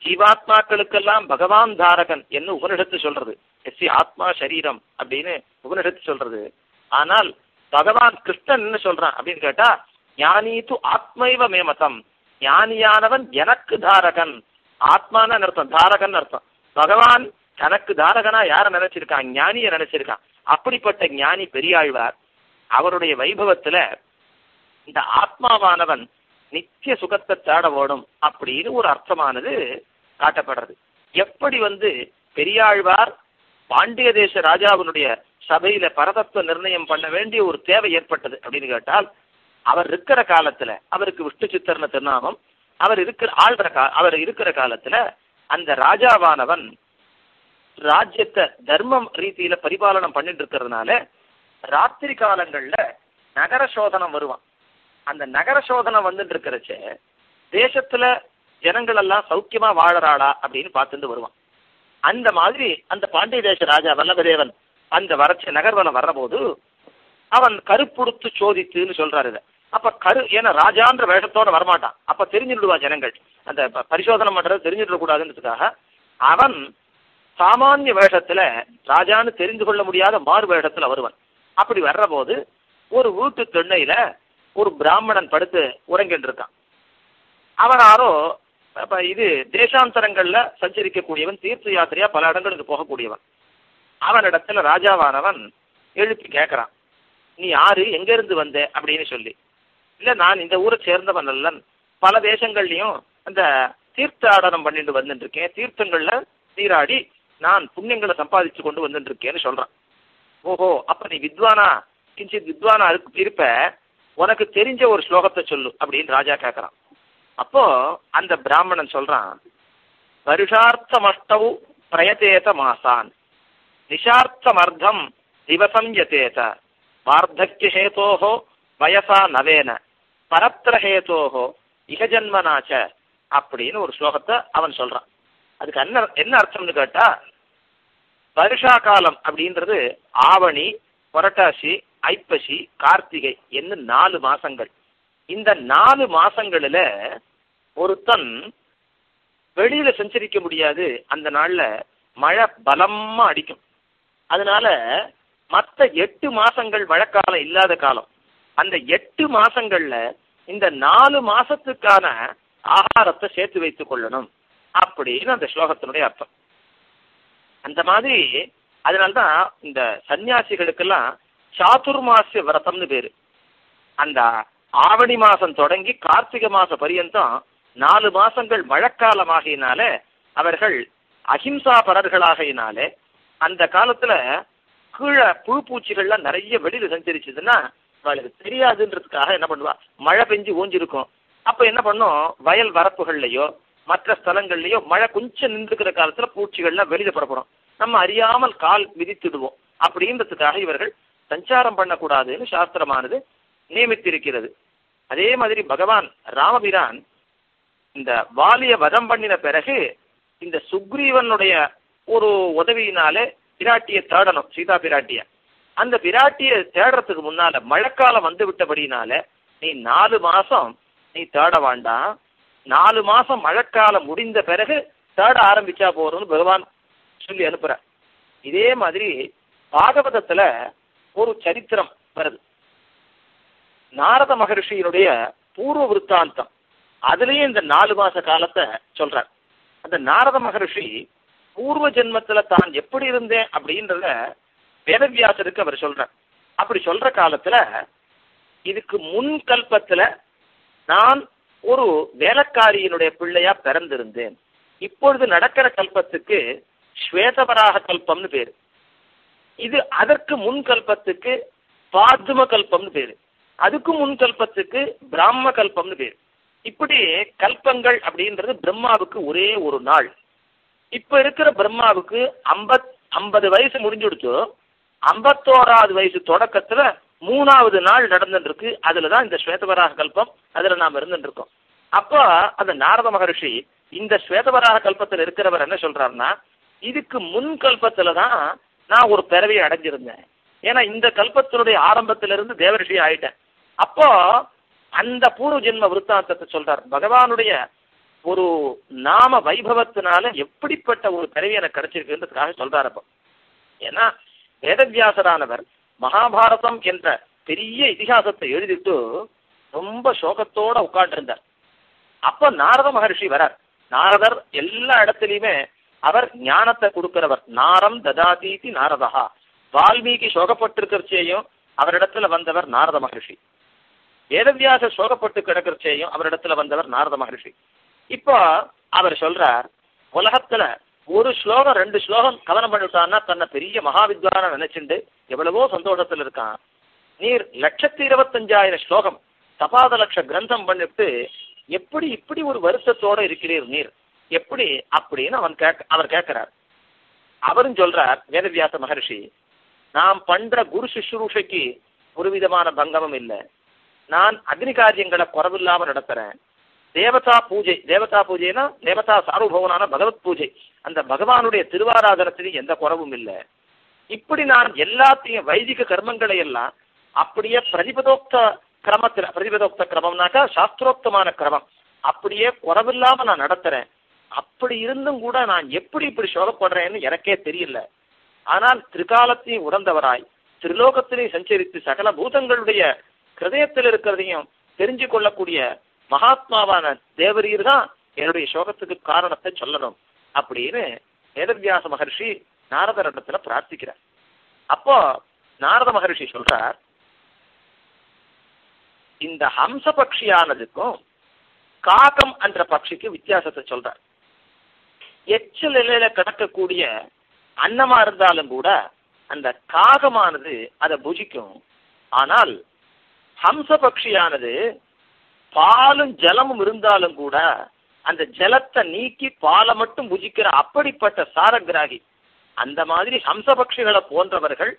ஜீவாத்மாக்களுக்கெல்லாம் பகவான் தாரகன் என்று உபனிஷத்து சொல்றது. எஸ்சி ஆத்மா சரீரம் அப்படின்னு உபனிஷத்து சொல்றது. ஆனால் பகவான் கிருஷ்ணன் என்ன சொல்றான் அப்படின்னு கேட்டா ஞானீது ஆத்மைவ மேமதம். ஞானியானவன் எனக்கு தாரகன். ஆத்மான அர்த்தம் தாரகன் அர்த்தம். பகவான் தனக்கு தாரகனா யார நினைச்சிருக்கான்? ஞானிய நினைச்சிருக்கான். அப்படிப்பட்ட ஞானி பெரியாழ்வார். அவருடைய வைபவத்துல இந்த ஆத்மாவானவன் நித்திய சுகத்தை தேட ஓடும் அப்படின்னு ஒரு அர்த்தமானது. காட்டப்படுறது. எப்படி வந்து பெரியாழ்வார் பாண்டிய தேச ராஜாவினுடைய சபையில பரதத்துவ நிர்ணயம் பண்ண வேண்டிய ஒரு தேவை ஏற்பட்டது அப்படின்னு கேட்டால் அவர் இருக்கிற காலத்துல அவருக்கு விஷ்ணு சித்தர்ன திருநாமம் அவர் இருக்கிற ஆள்ற கா அவர் இருக்கிற காலத்துல அந்த ராஜாவானவன் ராஜ்யத்தை தர்மம் ரீதியில பரிபாலனம் பண்ணிட்டு இருக்கிறதுனால ராத்திரி காலங்கள்ல நகர சோதனம் வருவான். அந்த நகர சோதனம் வந்துட்டு இருக்கிறச்ச தேசத்துல ஜனங்கள் எல்லாம் சௌக்கியமா வாழறாளா அப்படின்னு பார்த்துட்டு வருவான். அந்த மாதிரி அந்த பாண்டிய தேச ராஜா வல்லபதேவன் அந்த வரச்ச நகர்வனம் வர்றபோது அவன் கருப்புடுத்து சோதித்துன்னு சொல்றாரு இத. அப்ப கரு ஏன்னா ராஜான்ற வேஷத்தோட வரமாட்டான். அப்ப தெரிஞ்சுடுவா ஜனங்கள். அந்த ப- பரிசோதனை பண்றது தெரிஞ்சுட கூடாதுன்றதுக்காக அவன் சாமானிய வேஷத்துல ராஜான்னு தெரிந்து கொள்ள முடியாத மாறு வேஷத்துல வருவன். அப்படி வர்றபோது ஒரு வீட்டு திண்ணையில ஒரு பிராமணன் படுத்து உறங்கிட்டு இருக்கான் அவன் யாரோ அப்ப இது தேசாந்தரங்கள்ல சஞ்சரிக்கக்கூடியவன் தீர்த்த யாத்திரையா பல இடங்களுக்கு போகக்கூடியவன். அவனிடத்துல ராஜாவானவன் எழுப்பி கேட்கறான். நீ யாரு? எங்க இருந்து வந்த? அப்படின்னு சொல்லி. இல்ல நான் இந்த ஊரை சேர்ந்தவன் அல்லன் பல தேசங்கள்லயும் அந்த தீர்த்தாடனம் பண்ணிட்டு வந்துட்டு இருக்கேன் தீர்த்தங்கள்ல நீராடி நான் புண்ணியங்களை சம்பாதிச்சு கொண்டு வந்துட்டு இருக்கேன்னு சொல்றான். ஓஹோ அப்ப நீ வித்வானா? கிஞ்சித் வித்வானா இருப்ப. உனக்கு தெரிஞ்ச ஒரு ஸ்லோகத்தை சொல்லு அப்படின்னு ராஜா கேட்கறான். அப்போ அந்த பிராமணன் சொல்றான் வருஷார்த்தமஷ்டவு பிரயதேத மாசான். நிஷார்த்தமர்த்தம் திவசம் யதேத வார்த்தக்கிய ஹேதோஹோ வயசா நவேன. பரத்திர ஹேதோஹோ இகஜன்மனாச்ச. அப்படின்னு ஒரு ஸ்லோகத்தை அவன் சொல்றான். அதுக்கு என்ன என்ன அர்த்தம்னு கேட்டா வருஷா காலம் அப்படின்றது ஆவணி புரட்டாசி ஐப்பசி கார்த்திகை என்ன நாலு மாசங்கள். இந்த நாலு மாசங்களில ஒருத்தன் வெளியில சஞ்சரிக்க முடியாது. அந்த நாள்ல மழை பலமா அடிக்கும். அதனால மற்ற எட்டு மாசங்கள் மழைக்காலம் இல்லாத காலம். அந்த எட்டு மாசங்கள்ல இந்த நாலு மாசத்துக்கான ஆகாரத்தை சேர்த்து வைத்துக் கொள்ளணும் அப்படின்னு அந்த ஸ்லோகத்தினுடைய அர்த்தம். அந்த மாதிரி அதனால்தான் இந்த சன்னியாசிகளுக்கெல்லாம் சாதுர்மாசிய விரதம்னு பேரு. அந்த ஆவணி மாசம் தொடங்கி கார்த்திகை மாச பரியந்தம் நாலு மாசங்கள் மழைக்காலமாகினால அவர்கள் அஹிம்சா பரர்களாகையினாலே அந்த காலத்துல கீழே புழு பூச்சிகள்லாம் நிறைய வெளியில சஞ்சரிச்சதுன்னா அவளுக்கு தெரியாதுன்றதுக்காக என்ன பண்ணுவா? மழை பெஞ்சு ஓஞ்சிருக்கும் அப்ப என்ன பண்ணும்? வயல் வரப்புகள்லயோ மற்ற ஸ்தலங்கள்லயோ மழை கொஞ்சம் நின்றுக்கிற காலத்துல பூச்சிகள்லாம் வெளியில புறப்படும் நம்ம அறியாமல் கால் மிதித்துடுவோம். அப்படின்றதுக்காக இவர்கள் சஞ்சாரம் பண்ணக்கூடாதுன்னு சாஸ்திரமானது நியமித்திருக்கிறது. அதே மாதிரி பகவான் ராமபிரான் இந்த வாலிய வதம் பண்ணின பிறகு இந்த சுக்ரீவனுடைய ஒரு உதவியினாலே பிராட்டியை தேடணும் சீதா பிராட்டிய. அந்த பிராட்டியை தேடுறதுக்கு முன்னால மழைக்காலம் வந்து விட்டபடினால நீ நாலு மாசம் நீ தேட வேண்டாம். நாலு மாசம் மழைக்காலம் முடிந்த பிறகு தேட ஆரம்பிச்சா போறோம்னு பகவான் சொல்லி அனுப்புற இதே மாதிரி பாகவதத்துல ஒரு சரித்திரம் வருது. நாரத மகரிஷியினுடைய பூர்வ விருத்தாந்தம். அதுலேயே இந்த நாலு மாச காலத்தை சொல்றார். அந்த நாரத மகரிஷி பூர்வ ஜென்மத்துல தான் எப்படி இருந்தேன் அப்படின்றத வேதவியாசருக்கு அவர் சொல்றார். அப்படி சொல்ற காலத்துல இதுக்கு முன் கல்பத்துல நான் ஒரு வேலைக்காரியினுடைய பிள்ளையா பிறந்திருந்தேன். இப்பொழுது நடக்கிற கல்பத்துக்கு ஸ்வேதவராக கல்பம்னு பேரு. இது அதற்கு முன் கல்பத்துக்கு பாதும கல்பம்னு பேரு. அதுக்கு முன் கல்பத்துக்கு பிராம கல்பம்னு பேரு. இப்படி கல்பங்கள் அப்படின்றது பிரம்மாவுக்கு ஒரே ஒரு நாள். இப்ப இருக்கிற பிரம்மாவுக்கு ஐம்பத் ஐம்பது வயசு முடிஞ்சுடுத்து ஐம்பத்தோராவது வயசு தொடக்கத்துல மூணாவது நாள் நடந்துருக்கு அதுல அதுலதான் இந்த ஸ்வேதவராக கல்பம். அதுல நாம இருந்துருக்கோம் அப்போ அந்த நாரத மகரிஷி இந்த ஸ்வேதவராக கல்பத்துல இருக்கிறவர் என்ன சொல்றாருன்னா இதுக்கு முன் கல்பத்துல தான் நான் ஒரு பிறவியை அடைஞ்சிருந்தேன். ஏன்னா இந்த கல்பத்தினுடைய ஆரம்பத்திலிருந்து தேவரிஷி ஆயிட்டேன். அப்போ அந்த பூர்வ ஜென்ம விருத்தாந்தத்தை சொல்றார். பகவானுடைய ஒரு நாம வைபவத்தினால எப்படிப்பட்ட ஒரு பிறவி எனக்கு கிடைச்சிருக்குன்றதுக்காக சொல்றாரு அப்போ. ஏன்னா வேதவியாசரானவர் மகாபாரதம் என்ற பெரிய இதிகாசத்தை எழுதிட்டு ரொம்ப சோகத்தோட உட்காண்டிருந்தார் அப்ப நாரத மகர்ஷி வரார். நாரதர் எல்லா இடத்துலயுமே அவர் ஞானத்தை கொடுக்கிறவர். நாரம் ததாதீதி நாரதா. வால்மீகி சோகப்பட்டிருக்கிறச்சேயும் அவரிடத்துல வந்தவர் நாரத மகர்ஷி. வேதவியாச சோகப்பட்டு கிடக்கிறச்சேயும் அவரிடத்துல வந்தவர் நாரத மகர்ஷி. இப்போ அவர் சொல்றார் உலகத்துல ஒரு ஸ்லோகம் ரெண்டு ஸ்லோகம் கவனம் பண்ணிவிட்டான்னா தன்னை பெரிய மகாவித்வான நினைச்சுண்டு எவ்வளவோ சந்தோஷத்துல இருக்கான். நீர் லட்சத்தி இருபத்தஞ்சாயிரம் ஸ்லோகம் தபாத லட்ச கிரந்தம் பண்ணிட்டு எப்படி இப்படி ஒரு வருத்தத்தோட இருக்கிறீர் நீர்? எப்படி அப்படின்னு அவன் கேட்க அவர் கேட்கிறார் அவரும் சொல்றார் வேதவியாச மகர்ஷி நாம் பண்ற குரு சுஷ்ரூஷைக்கு ஒரு விதமான பங்கமும் இல்லை. நான் அக்னி காரியங்களை குறவில்லாம நடத்துறேன். தேவதா பூஜை தேவதா பூஜைனா தேவதா சார்வபவனான பகவத் பூஜை. அந்த பகவானுடைய திருவாராதனத்திலையும் எந்த குறவும் இல்லை. இப்படி நான் எல்லாத்தையும் வைதிக கர்மங்களை எல்லாம் அப்படியே பிரதிபதோக்த கிரமத்தில் பிரதிபதோக்த கிரமம்னாக்கா சாஸ்திரோக்தமான கிரமம். அப்படியே குறவில்லாம நான் நடத்துறேன். அப்படி இருந்தும் கூட நான் எப்படி இப்படி சோகப்படுறேன்னு எனக்கே தெரியல. ஆனால் திரிகாலத்தையும் உணர்ந்தவராய் திரிலோகத்திலையும் சஞ்சரித்து சகல பூதங்களுடைய ஹிருதயத்தில் இருக்கிறதையும் தெரிஞ்சு கொள்ளக்கூடிய மகாத்மாவான தேவரீர் தான் என்னுடைய சோகத்துக்கு காரணத்தை சொல்லணும் அப்படின்னு வேதவியாச மகர்ஷி நாரதரிடத்துல பிரார்த்திக்கிறார். அப்போ நாரத மகர்ஷி சொல்றார் இந்த ஹம்ச பட்சியானதுக்கும் காகம் என்ற பட்சிக்கு வித்தியாசத்தை சொல்றார். எச்சல் நிலையில கிடக்கக்கூடிய அன்னமா இருந்தாலும் கூட அந்த காகமானது அதை புஜிக்கும். ஆனால் ஹம்ச பட்சியானது பாலும் ஜலமும் இருந்தாலும் கூட அந்த ஜலத்தை நீக்கி பாலை மட்டும் புஜிக்கிற அப்படிப்பட்ட சாரகிராகி அந்த மாதிரி ஹம்சபக்ஷிகளை போன்றவர்கள்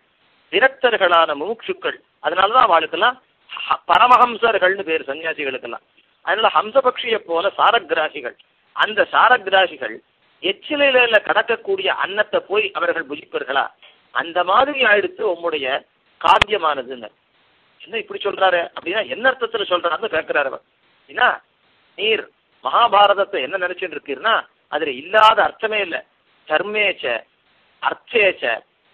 விரக்தர்களான முமுட்சுக்கள் அதனாலதான் அவளுக்கெல்லாம் ஹ- பரமஹம்சர்கள்னு பேர் சன்னியாசிகளுக்கெல்லாம். அதனால ஹம்சபக்ஷியை போல சாரகிராகிகள் அந்த சாரகிராகிகள் எச்சிலையில கடக்கக்கூடிய அன்னத்தை போய் அவர்கள் புஜிப்பார்களா? அந்த மாதிரி ஆயிடுத்து உம்முடைய காவியமானதுன்னு என்ன இப்படி சொல்றாரு அப்படின்னா என்ன அர்த்தத்துல சொல்றாருன்னு கேட்கிறாரு அவர். ஏன்னா நீர் மகாபாரதத்தை என்ன நினைச்சுட்டு இருக்கீர்னா அதுல இல்லாத அர்த்தமே இல்லை. தர்மேச்ச அர்த்தேச்ச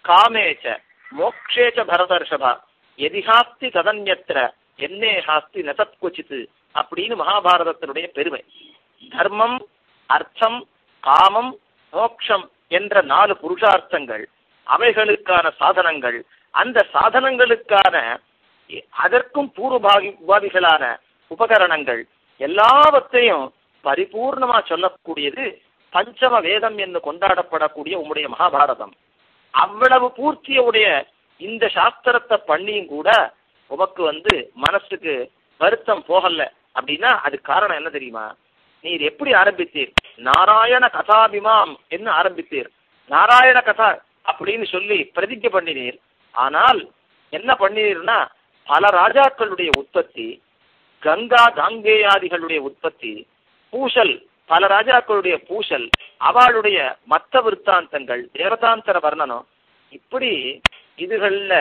காமேச்ச மோக்ஷேச்ச பரதர்ஷபா எதிஹாஸ்தி ததன்யத்திர என்னே ஹாஸ்தி நசத் கொச்சித்து அப்படின்னு மகாபாரதத்தினுடைய பெருமை. தர்மம் அர்த்தம் காமம் மோக்ஷம் என்ற நாலு புருஷார்த்தங்கள் அவைகளுக்கான சாதனங்கள் அந்த சாதனங்களுக்கான அதற்கும் பூர்வபாகி உபாதிகளான உபகரணங்கள் எல்லாவற்றையும் பரிபூர்ணமா சொல்லக்கூடியது பஞ்சம வேதம் என்று கொண்டாடப்படக்கூடிய உம்முடைய மகாபாரதம். அவ்வளவு பூர்த்தியுடைய இந்த சாஸ்திரத்தை பண்ணியும் கூட உமக்கு வந்து மனசுக்கு வருத்தம் போகல அப்படின்னா அது காரணம் என்ன தெரியுமா? நீர் எப்படி ஆரம்பித்தீர்? நாராயண கதாபிமாம் என்ன ஆரம்பித்தீர். நாராயண கதா அப்படின்னு சொல்லி பிரதிஜை பண்ணினீர். ஆனால் என்ன பண்ணினீர்னா பல ராஜாக்களுடைய உற்பத்தி கங்கா காங்கேயாதிகளுடைய உற்பத்தி பூசல் பல ராஜாக்களுடைய பூசல் அவளுடைய மத்த விற்த்தாந்தங்கள் தேவதாந்தர வர்ணனம் இப்படி இதுகள்ல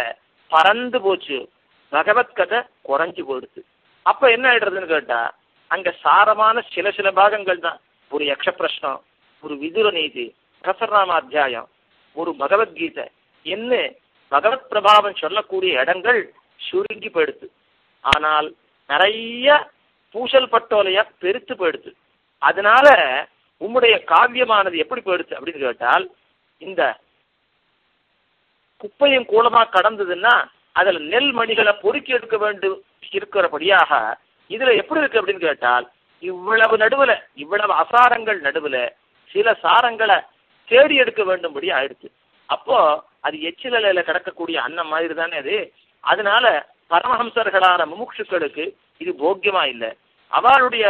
பறந்து போச்சு. பகவத் கதை குறைஞ்சு போயிடுது அப்ப என்ன ஆயிடுறதுன்னு கேட்டா அங்க சாரமான சில சில பாகங்கள் தான். ஒரு யக்ஷ பிரஷ்னம் ஒரு விதுர நீதி ரசராம அத்தியாயம் ஒரு பகவத்கீதை. என்ன? பகவத் பிரபாவம் சொல்லக்கூடிய இடங்கள் சுருங்கி போயிடுது. ஆனால் நிறைய பூசல் பட்டோலைய பெருத்து போயிடுது. அதனால உம்முடைய காவியமானது எப்படி போயிடுச்சு அப்படின்னு கேட்டால் இந்த குப்பையும் கூலமா கடந்ததுன்னா அதுல நெல் மணிகளை பொறுக்கி எடுக்க வேண்டும் இருக்கிறபடியாக இதுல எப்படி இருக்கு அப்படின்னு கேட்டால் இவ்வளவு நடுவுல இவ்வளவு அசாரங்கள் நடுவுல சில சாரங்களை தேடி எடுக்க வேண்டும்படி ஆயிடுச்சு அப்போ அது எச்சிலையில கிடக்கக்கூடிய அன்னம் மாதிரி தானே அது? அதனால பரமஹம்சர்களான முமுட்சுக்களுக்கு இது போக்கியமா இல்லை. அவளுடைய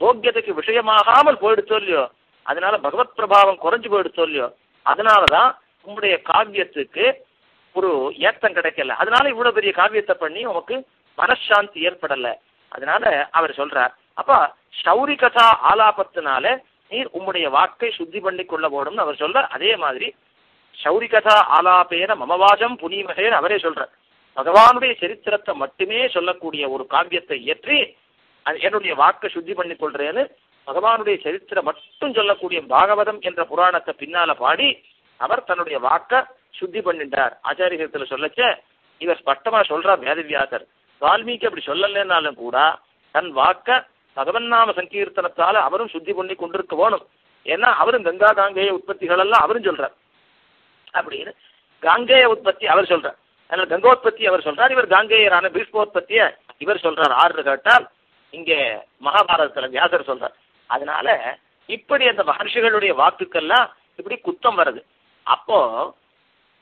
போக்கியத்துக்கு விஷயமாகாமல் போயிடுச்சோ இல்லையோ அதனால பகவத் பிரபாவம் குறைஞ்சு போயிடுச்சோ இல்லையோ அதனாலதான் உங்களுடைய காவியத்துக்கு ஒரு ஏத்தம் கிடைக்கல. அதனால இவ்வளவு பெரிய காவியத்தை பண்ணி உனக்கு மனசாந்தி ஏற்படல. அதனால அவர் சொல்றார் அப்ப சௌரி கதா ஆலாபத்தினால நீர் உம்முடைய வாக்கை சுத்தி பண்ணி கொள்ள போடும்னு அவர் சொல்ற அதே மாதிரி சௌரி கதா ஆலாபேன மமவாஜம் புனிமகேன்னு அவரே சொல்றார். பகவானுடைய சரித்திரத்தை மட்டுமே சொல்லக்கூடிய ஒரு காவியத்தை இயற்றி என்னுடைய வாக்கை சுத்தி பண்ணி கொள்றேன்னு பகவானுடைய சரித்திரம் மட்டும் சொல்லக்கூடிய பாகவதம் என்ற புராணத்தை பின்னால பாடி அவர் தன்னுடைய வாக்க சுத்தி பண்ணிட்டார். ஆச்சாரியத்துல சொல்லச்ச இவர் ஸ்பஷ்டமா சொல்றார் வேதவியாசர். வால்மீகி அப்படி சொல்லலைன்னாலும் கூட தன் வாக்க பகவன் நாம சங்கீர்த்தனத்தால அவரும் சுத்தி பண்ணி கொண்டிருக்க வேணும். ஏன்னா அவரும் கங்கா காங்கேய உற்பத்திகள் எல்லாம் அவரும் சொல்றார். அப்படின்னு காங்கேய உற்பத்தி அவர் சொல்றார். அதனால கங்கோத்பத்தி அவர் சொல்றார் இவர் காங்கேயரான பீஷ்மோத்பத்திய இவர் சொல்றார் ஆறு கேட்டால் இங்கே மகாபாரதத்துல வியாசர் சொல்றார். அதனால இப்படி அந்த மகர்ஷிகளுடைய வாக்குக்கெல்லாம் இப்படி குத்தம் வருது. அப்போ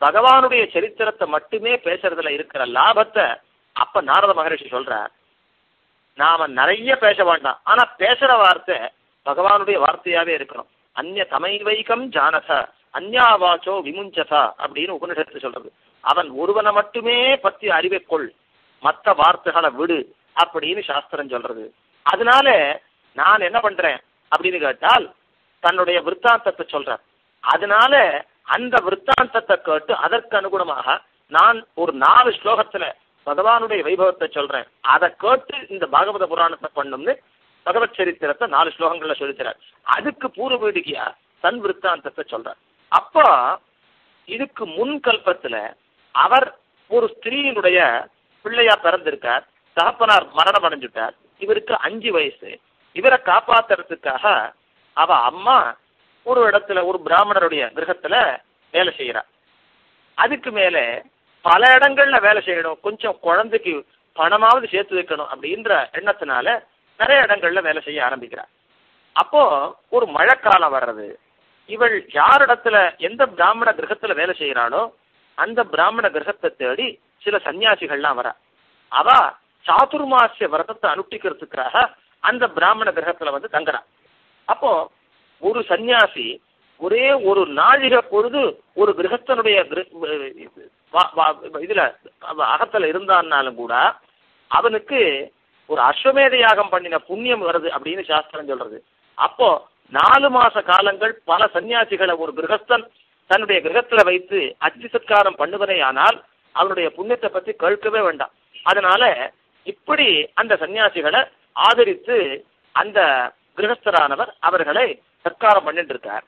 பகவானுடைய சரித்திரத்தை மட்டுமே பேசுறதுல இருக்கிற லாபத்தை அப்ப நாரத மகரிஷி சொல்றார். நாம நிறைய பேச வேண்டாம். ஆனா பேசுற வார்த்தை பகவானுடைய வார்த்தையாவே இருக்கணும். அந்நிய தமைவைக்கம் ஜானச அந்யாவாச்சோ விமுஞ்சசா அப்படின்னு உபனிஷத்து சொல்றது. அவன் ஒருவனை மட்டுமே பத்தி அறிவை கொள் மற்ற வார்த்தைகளை விடு அப்படின்னு சாஸ்திரம் சொல்றது. அதனால நான் என்ன பண்றேன் அப்படின்னு கேட்டால் தன்னுடைய விற்த்தாந்தத்தை சொல்றார். அதனால அந்த விற்த்தாந்தத்தை கேட்டு அதற்கு அனுகுணமாக நான் ஒரு நாலு ஸ்லோகத்துல பகவானுடைய வைபவத்தை சொல்றேன். அதை கேட்டு இந்த பாகவத புராணத்தை பண்ணும்னு பகவத் சரித்திரத்தை நாலு ஸ்லோகங்கள்ல சொல்லித்தரார். அதுக்கு பூர்வீடிகையா தன் விற்த்தாந்தத்தை சொல்றார். அப்போ இதுக்கு முன் கல்பத்துல அவர் ஒரு ஸ்திரீயினுடைய பிள்ளையா பிறந்திருக்கார். தகப்பனார் மரணம் அடைஞ்சுட்டார். இவருக்கு அஞ்சு வயசு. இவரை காப்பாத்துறதுக்காக அவ அம்மா ஒரு இடத்துல ஒரு பிராமணருடைய கிரகத்துல வேலை செய்யறா. அதுக்கு மேல பல இடங்கள்ல வேலை செய்யணும். கொஞ்சம் குழந்தைக்கு பணமாவது சேர்த்து வைக்கணும் அப்படின்ற எண்ணத்தினால நிறைய இடங்கள்ல வேலை செய்ய ஆரம்பிக்கிறார். அப்போ ஒரு மழைக்காலம் வர்றது. இவள் யாரிடத்துல எந்த பிராமண கிரகத்துல வேலை செய்யறாளோ அந்த பிராமண கிரகத்தை தேடி சில சன்னியாசிகள்லாம் வரா. அவ சாதுர்மாசிய விரதத்தை அனுஷ்டிக்கிறதுக்காக அந்த பிராமண கிரகத்துல வந்து தங்குறா. அப்போ ஒரு சன்னியாசி ஒரே ஒரு நாழிக பொழுது ஒரு கிரகத்தனுடைய இதுல அகத்துல இருந்தான்னாலும் கூட அவனுக்கு ஒரு அஸ்வமேத யாகம் பண்ணின புண்ணியம் வருது அப்படின்னு சாஸ்திரம் சொல்றது. அப்போ நாலு மாச காலங்கள் பல சன்னியாசிகளை ஒரு கிரகஸ்தன் தன்னுடைய கிரகத்துல வைத்து அச்சி சத்காரம் பண்ணுவதையானால் அவனுடைய புண்ணியத்தை பத்தி கேட்கவே வேண்டாம். அதனால இப்படி அந்த சன்னியாசிகளை ஆதரித்து அந்த கிரகஸ்தரானவர் அவர்களை சத்காரம் பண்ணிட்டு இருக்கார்.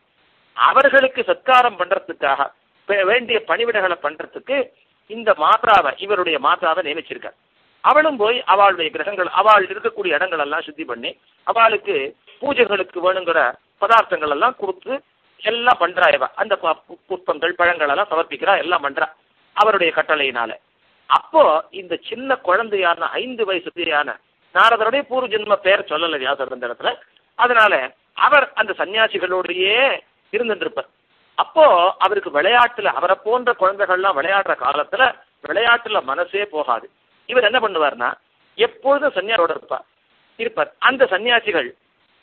அவர்களுக்கு சத்காரம் பண்றதுக்காக வே- வேண்டிய பணிவிடைகளை பண்றதுக்கு இந்த மாத்ராவை இவருடைய மாத்ராவை நியமிச்சிருக்கார். அவளும் போய் அவளுடைய கிரகங்கள் அவள் இருக்கக்கூடிய இடங்கள் எல்லாம் சுத்தி பண்ணி அவளுக்கு பூஜைகளுக்கு வேணுங்கிற பதார்த்தங்கள் எல்லாம் கொடுத்து எல்லாம் பண்றா இவ அந்த ப- புஷ்பங்கள் பழங்கள் எல்லாம் சமர்ப்பிக்கிறா எல்லாம் பண்றா. அவருடைய கட்டளையினால. அப்போ இந்த சின்ன குழந்தையான ஐந்து வயசு பிரியான நாரதருடைய பூர்வ ஜென்ம பெயர் சொல்லல வியாசர் இந்த இடத்துல. அதனால அவர் அந்த சன்னியாசிகளோடையே இருந்துருப்பார் அப்போ அவருக்கு விளையாட்டுல அவரை போன்ற குழந்தைகள்லாம் விளையாடுற காலத்துல விளையாட்டுல மனசே போகாது. இவர் என்ன பண்ணுவார்னா எப்பொழுதும் சன்னியாரோட இருப்பார். இருப்பார். அந்த சன்னியாசிகள்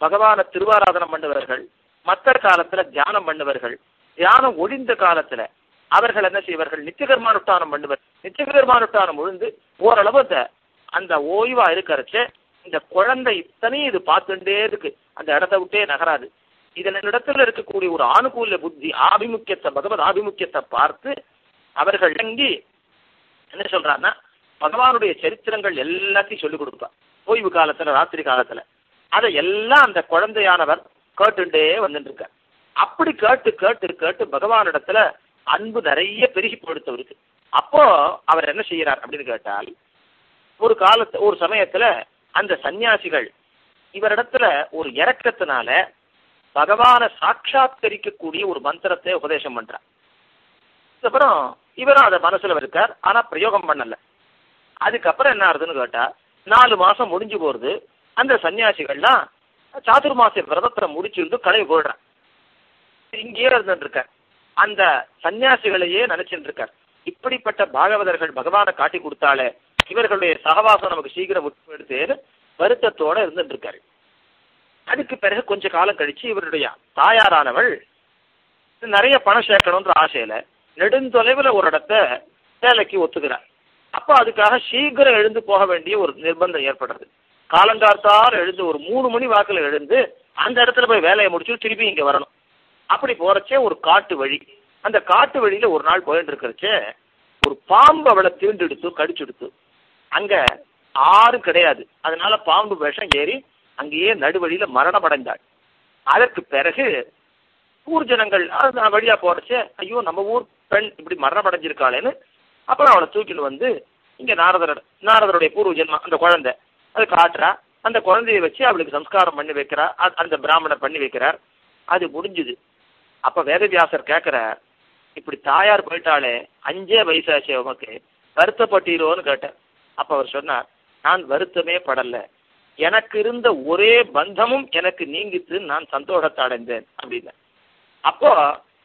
பகவான திருவாராதனம் பண்ணுவார்கள் மற்ற காலத்துல தியானம் பண்ணுவர்கள் தியானம் ஒழிந்த காலத்துல அவர்கள் என்ன செய்வார்கள்? நித்தியகர்மானுஷ்டானம் பண்ணுவர். நித்தியகர்மானுஷ்டானம் ஒழுந்து ஓரளவு அந்த அந்த ஓய்வா இருக்கிறச்ச இந்த குழந்தை இத்தனையும் இது பார்த்துட்டே இருக்கு. அந்த இடத்த விட்டே நகராது. இதன் இடத்துல இருக்கக்கூடிய ஒரு ஆணுகூல புத்தி ஆபிமுக்கியத்தை பகவத் ஆபிமுக்கியத்தை பார்த்து அவர்கள் இறங்கி என்ன சொல்றான்னா பகவானுடைய சரித்திரங்கள் எல்லாத்தையும் சொல்லிக் கொடுப்பா ஓய்வு காலத்துல ராத்திரி காலத்துல. அதை எல்லாம் அந்த குழந்தையானவர் கேட்டுட்டே வந்துட்டு இருக்க அப்படி கேட்டு கேட்டு கேட்டு பகவானிடத்துல அன்பு நிறைய பெருகி போடுத்தவருக்கு அப்போ அவர் என்ன செய்யறார் அப்படின்னு கேட்டால் ஒரு காலத்து ஒரு சமயத்துல அந்த சன்னியாசிகள் இவரிடத்துல ஒரு இறக்கத்தினால பகவானை சாட்சாத்கரிக்கக்கூடிய ஒரு மந்திரத்தை உபதேசம் பண்றார். அப்புறம் இவரும் அதை மனசுல இருக்கார் ஆனா பிரயோகம் பண்ணல. அதுக்கப்புறம் என்ன ஆகுதுன்னு கேட்டா நாலு மாசம் முடிஞ்சு போறது அந்த சன்னியாசிகள்லாம் சாதுர்மாச விரதத்தை முடிச்சிருந்து கலையை போடுறான் இங்கேயே இருந்துட்டு அந்த சன்னியாசிகளையே நினைச்சிட்டு இருக்கார் இப்படிப்பட்ட பாகவதர்கள் பகவானை காட்டி கொடுத்தாலே இவர்களுடைய சகவாசம் நமக்கு சீக்கிரம் எடுத்து வருத்தத்தோட இருந்துட்டு இருக்காரு அதுக்கு பிறகு கொஞ்ச காலம் கழிச்சு இவருடைய தாயாரானவள் நிறைய பணம் சேர்க்கணும்ன்ற ஆசையில நெடுந்தொலைவுல ஒரு இடத்த வேலைக்கு ஒத்துக்கிறார். அப்போ அதுக்காக சீக்கிரம் எழுந்து போக வேண்டிய ஒரு நிர்பந்தம் ஏற்படுறது. காலங்கார்த்தால் எழுந்து ஒரு மூணு மணி வாக்கில் எழுந்து அந்த இடத்துல போய் வேலையை முடிச்சு திருப்பி இங்க வரணும். அப்படி போறச்சே ஒரு காட்டு வழி. அந்த காட்டு வழியில ஒரு நாள் போயிட்டு இருக்கிறச்சே ஒரு பாம்பு அவளை தீண்டெடுத்து கடிச்செடுத்து. அங்க ஆறும் கிடையாது. அதனால பாம்பு விஷம் ஏறி அங்கேயே நடுவழியில மரணம் அடைந்தாள். அதற்கு பிறகு ஊர் ஜனங்கள் அது வழியா போறச்சே. ஐயோ நம்ம ஊர் பெண் இப்படி மரணமடைஞ்சிருக்காளேன்னு அப்புறம் அவளை தூக்கிட்டு வந்து இங்க நாரதர் நாரதருடைய பூர்வ ஜென்மம் அந்த குழந்தை. அது காட்டுறா. அந்த குழந்தைய வச்சு அவளுக்கு சம்ஸ்காரம் பண்ணி வைக்கிறா. அந்த பிராமணர் பண்ணி வைக்கிறார். அது முடிஞ்சுது. அப்ப வேதவியாசர் கேட்கிறார் இப்படி தாயார் போயிட்டாலே அஞ்சே வயசாச்சே உமக்கு. வருத்தப்பட்டீரோன்னு கேட்டார். அப்ப அவர் சொன்னார் நான் வருத்தமே படல. எனக்கு இருந்த ஒரே பந்தமும் எனக்கு நீங்கித்து நான் சந்தோஷத்தை அடைந்தேன் அப்படின்னு அப்போ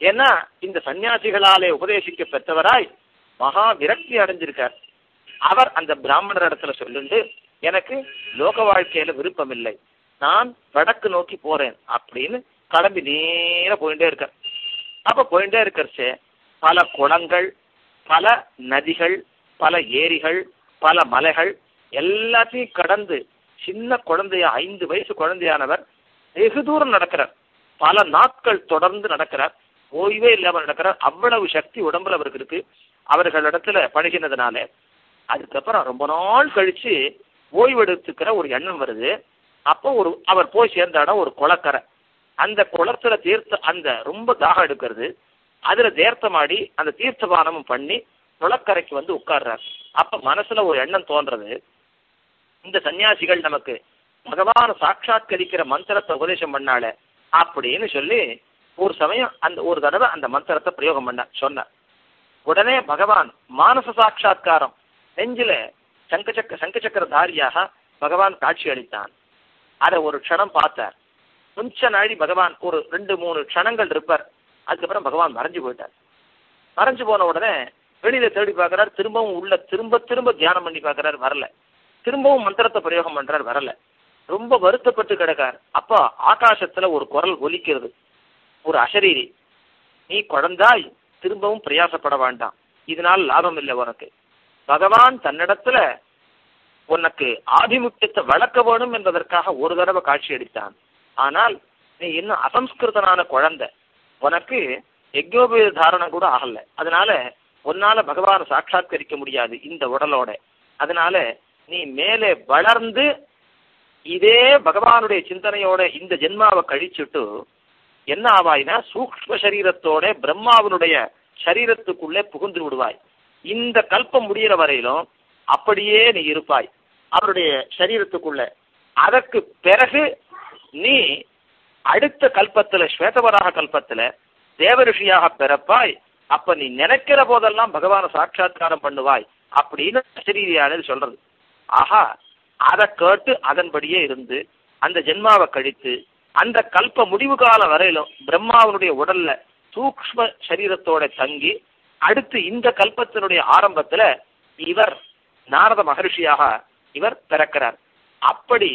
ஏன்னா இந்த சன்னியாசிகளாலே உபதேசிக்க பெற்றவராய் மகா விரக்தி அடைஞ்சிருக்கார். அவர் அந்த பிராமணர் இடத்துல சொல்லுண்டு எனக்கு லோக வாழ்க்கையில விருப்பம் இல்லை நான் வடக்கு நோக்கி போறேன் அப்படின்னு கிளம்பி நேர போயிட்டே இருக்க அப்ப போயிட்டே இருக்கிறச்சே பல குளங்கள் பல நதிகள் பல ஏரிகள் பல மலைகள் எல்லாத்தையும் கடந்து சின்ன குழந்தைய ஐந்து வயசு குழந்தையானவர் வெகு தூரம் நடக்கிறார். பல நாட்கள் தொடர்ந்து நடக்கிறார். ஓய்வே இல்லாமல் நடக்கிறார். அவ்வளவு சக்தி உடம்புல அவருக்கு இருக்கு. அவர்களிடத்துல பழகினதுனால அதுக்கப்புறம் ரொம்ப நாள் கழிச்சு ஓய்வெடுத்துக்கிற ஒரு எண்ணம் வருது. அப்போ ஒரு அவர் போய் சேர்ந்த இடம் ஒரு குளக்கரை அந்த குளத்துல தீர்த்த அந்த ரொம்ப தாகம் எடுக்கிறது. அதுல தீர்த்தமாடி அந்த தீர்த்தபானமும் பண்ணி குளக்கரைக்கு வந்து உட்கார்றார். அப்ப மனசுல ஒரு எண்ணம் தோன்றது. இந்த சன்னியாசிகள் நமக்கு பகவான சாட்சாத்கரிக்கிற மந்திரத்தை உபதேசம் பண்ணால அப்படின்னு சொல்லி ஒரு சமயம் அந்த ஒரு தடவை அந்த மந்திரத்தை பிரயோகம் பண்ண சொன்னார். உடனே பகவான் மானச சாட்சா்காரம் நெஞ்சில சங்கச்சக்க சங்கச்சக்கரதாரியாக பகவான் காட்சி அளித்தான். அதை ஒரு க்ஷணம் பார்த்தார். கொஞ்ச நாழி பகவான் ஒரு ரெண்டு மூணு க்ஷணங்கள் இருப்பார். அதுக்கப்புறம் பகவான் மறைஞ்சு போயிட்டார். மறைஞ்சு போன உடனே வெளியில தேடி பார்க்கறார். திரும்பவும் உள்ள திரும்ப திரும்ப தியானம் பண்ணி பார்க்கிறார். வரல. திரும்பவும் மந்திரத்தை பிரயோகம் பண்றார். வரல. ரொம்ப வருத்தப்பட்டு கிடக்கார். அப்போ ஆகாசத்துல ஒரு குரல் ஒலிக்கிறது. ஒரு அசரீரி நீ குழந்தாய் திரும்பவும் பிரயாசப்பட வேண்டாம். இதனால் லாபம் இல்லை உனக்கு. பகவான் தன்னிடத்துல உனக்கு ஆதிமுக்கியத்தை வளர்க்க வேணும் என்பதற்காக ஒரு தடவை காட்சி அடித்தான். ஆனால் நீ இன்னும் அசம்ஸ்கிருதனான குழந்தை. உனக்கு யஜ்யோபேத தாரணம் கூட ஆகல. அதனால உன்னால பகவானை சாட்சாத்கரிக்க முடியாது இந்த உடலோட. அதனால நீ மேலே வளர்ந்து இதே பகவானுடைய சிந்தனையோட இந்த ஜென்மாவை கழிச்சுட்டு என்ன ஆவாய்னா சூக்ம சரீரத்தோட பிரம்மாவினுடைய சரீரத்துக்குள்ளே புகுந்து விடுவாய். இந்த கல்பம் முடிகிற வரையிலும் அப்படியே நீ இருப்பாய். அவருடைய சரீரத்துக்குள்ள. அதற்கு பிறகு நீ அடுத்த கல்பத்துல ஸ்வேதவராக கல்பத்துல தேவரிஷியாக பிறப்பாய். அப்ப நீ நினைக்கிற போதெல்லாம் பகவான சாட்சா்காரம் பண்ணுவாய் அப்படின்னு சரீரியானது சொல்றது. ஆஹா அதை கேட்டு அதன்படியே இருந்து அந்த ஜென்மாவை கழித்து அந்த கல்ப முடிவு காலம் வரையிலும் பிரம்மாவனுடைய உடல்ல சூக்ம சரீரத்தோட தங்கி அடுத்து இந்த கல்பத்தினுடைய ஆரம்பத்துல இவர் நாரத மகர்ஷியாக இவர் பிறக்கிறார். அப்படி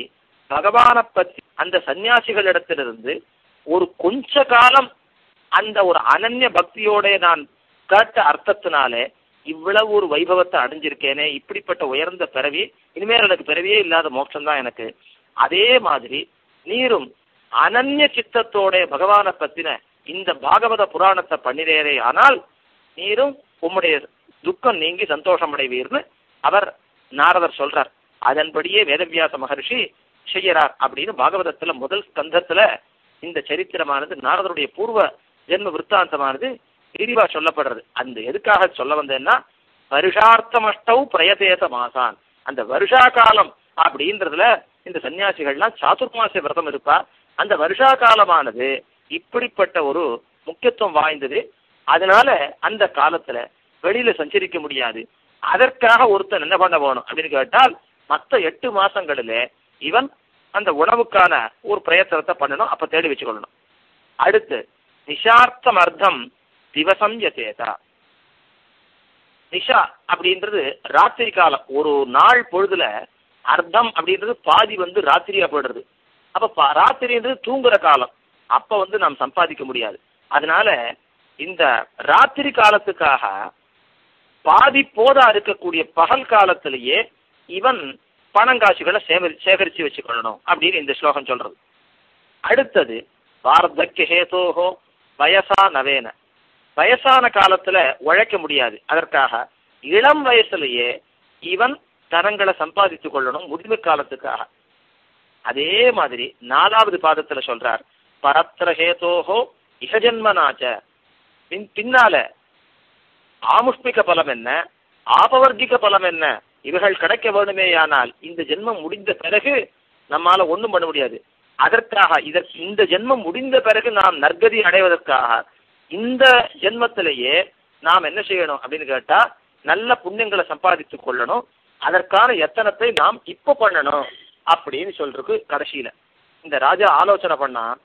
பகவானை பற்றி அந்த சன்னியாசிகளிடத்திலிருந்து ஒரு கொஞ்ச காலம் அந்த ஒரு அனன்ய பக்தியோட நான் கேட்ட அர்த்தத்தினாலே இவ்வளவு ஒரு வைபவத்தை அடைஞ்சிருக்கேனே இப்படிப்பட்ட உயர்ந்த பிறவி இனிமேல் எனக்கு பிறவியே இல்லாத மோட்சம் தான் எனக்கு. அதே மாதிரி நீரும் அனன்ய சித்தத்தோட பகவானை பத்தின இந்த பாகவத புராணத்தை பண்ணினேரே ஆனால் நீரும் உம்முடைய துக்கம் நீங்கி சந்தோஷம் அடைவீர்னு அவர் நாரதர் சொல்றார். அதன்படியே வேதவியாச மகர்ஷி செய்யறார் அப்படின்னு பாகவதத்துல முதல் ஸ்கந்தத்துல இந்த சரித்திரமானது நாரதருடைய பூர்வ ஜென்ம விற்த்தாந்தமானது விரிவா சொல்லப்படுறது. அந்த எதுக்காக சொல்ல வந்தேன்னா வருஷார்த்தமஷ்டவ் பிரயதேச மாசான். அந்த வருஷா காலம் அப்படின்றதுல இந்த சன்னியாசிகள்லாம் சாதுர்மாச விரதம் இருப்பா. அந்த வருஷா காலமானது இப்படிப்பட்ட ஒரு முக்கியத்துவம் வாய்ந்தது. அதனால அந்த காலத்துல வெளியில சஞ்சரிக்க முடியாது. அதற்காக ஒருத்தன் என்ன பண்ண போகணும் அப்படின்னு கேட்டால் மற்ற எட்டு மாசங்களில இவன் அந்த உணவுக்கான ஒரு பிரயத்தனத்தை பண்ணணும் அப்ப தேடி வச்சுக்கொள்ளணும். அடுத்து நிஷார்த்தம் அர்த்தம் திவசம் யசேதா. நிஷா அப்படின்றது ராத்திரி காலம். ஒரு நாள் பொழுதுல அர்த்தம் அப்படின்றது பாதி வந்து ராத்திரியா போயிடுறது. அப்ப பா- ராத்திரின்றது தூங்குற காலம். அப்ப வந்து நாம் சம்பாதிக்க முடியாது. அதனால இந்த ராத்திரி காலத்துக்காக பாதி போதா இருக்கக்கூடிய பகல் காலத்திலேயே இவன் பணங்காசுகளை சேகரி சேகரிச்சு வச்சுக்கொள்ளணும் அப்படின்னு இந்த ஸ்லோகம் சொல்றது. அடுத்தது வார்த்தக்கிய ஹேதோஹோ வயசா நவேன. வயசான காலத்துல உழைக்க முடியாது. அதற்காக இளம் வயசுலயே இவன் தரங்களை சம்பாதித்துக் கொள்ளணும் முதுமை காலத்துக்காக. அதே மாதிரி நாலாவது பாதத்துல சொல்றார் பரத்திர ஹேதோஹோ இகஜன்மனாச்ச பின் பின்னால ஆமுஷ்மிக பலம் என்ன? ஆபவர்க்க பலம் என்ன? இவைகள் கிடைக்க வேண்டுமேயானால் இந்த ஜென்மம் முடிந்த பிறகு நம்மால ஒன்றும் பண்ண முடியாது. அதற்காக இதற்கு இந்த ஜென்மம் முடிந்த பிறகு நாம் நற்கதி அடைவதற்காக இந்த ஜென்மத்திலேயே நாம் என்ன செய்யணும் அப்படின்னு கேட்டா நல்ல புண்ணியங்களை சம்பாதித்துக் கொள்ளணும். அதற்கான எத்தனத்தை நாம் இப்ப பண்ணணும் அப்படின்னு சொல்றதுக்கு கடைசியில. இந்த ராஜா ஆலோசனை பண்ணா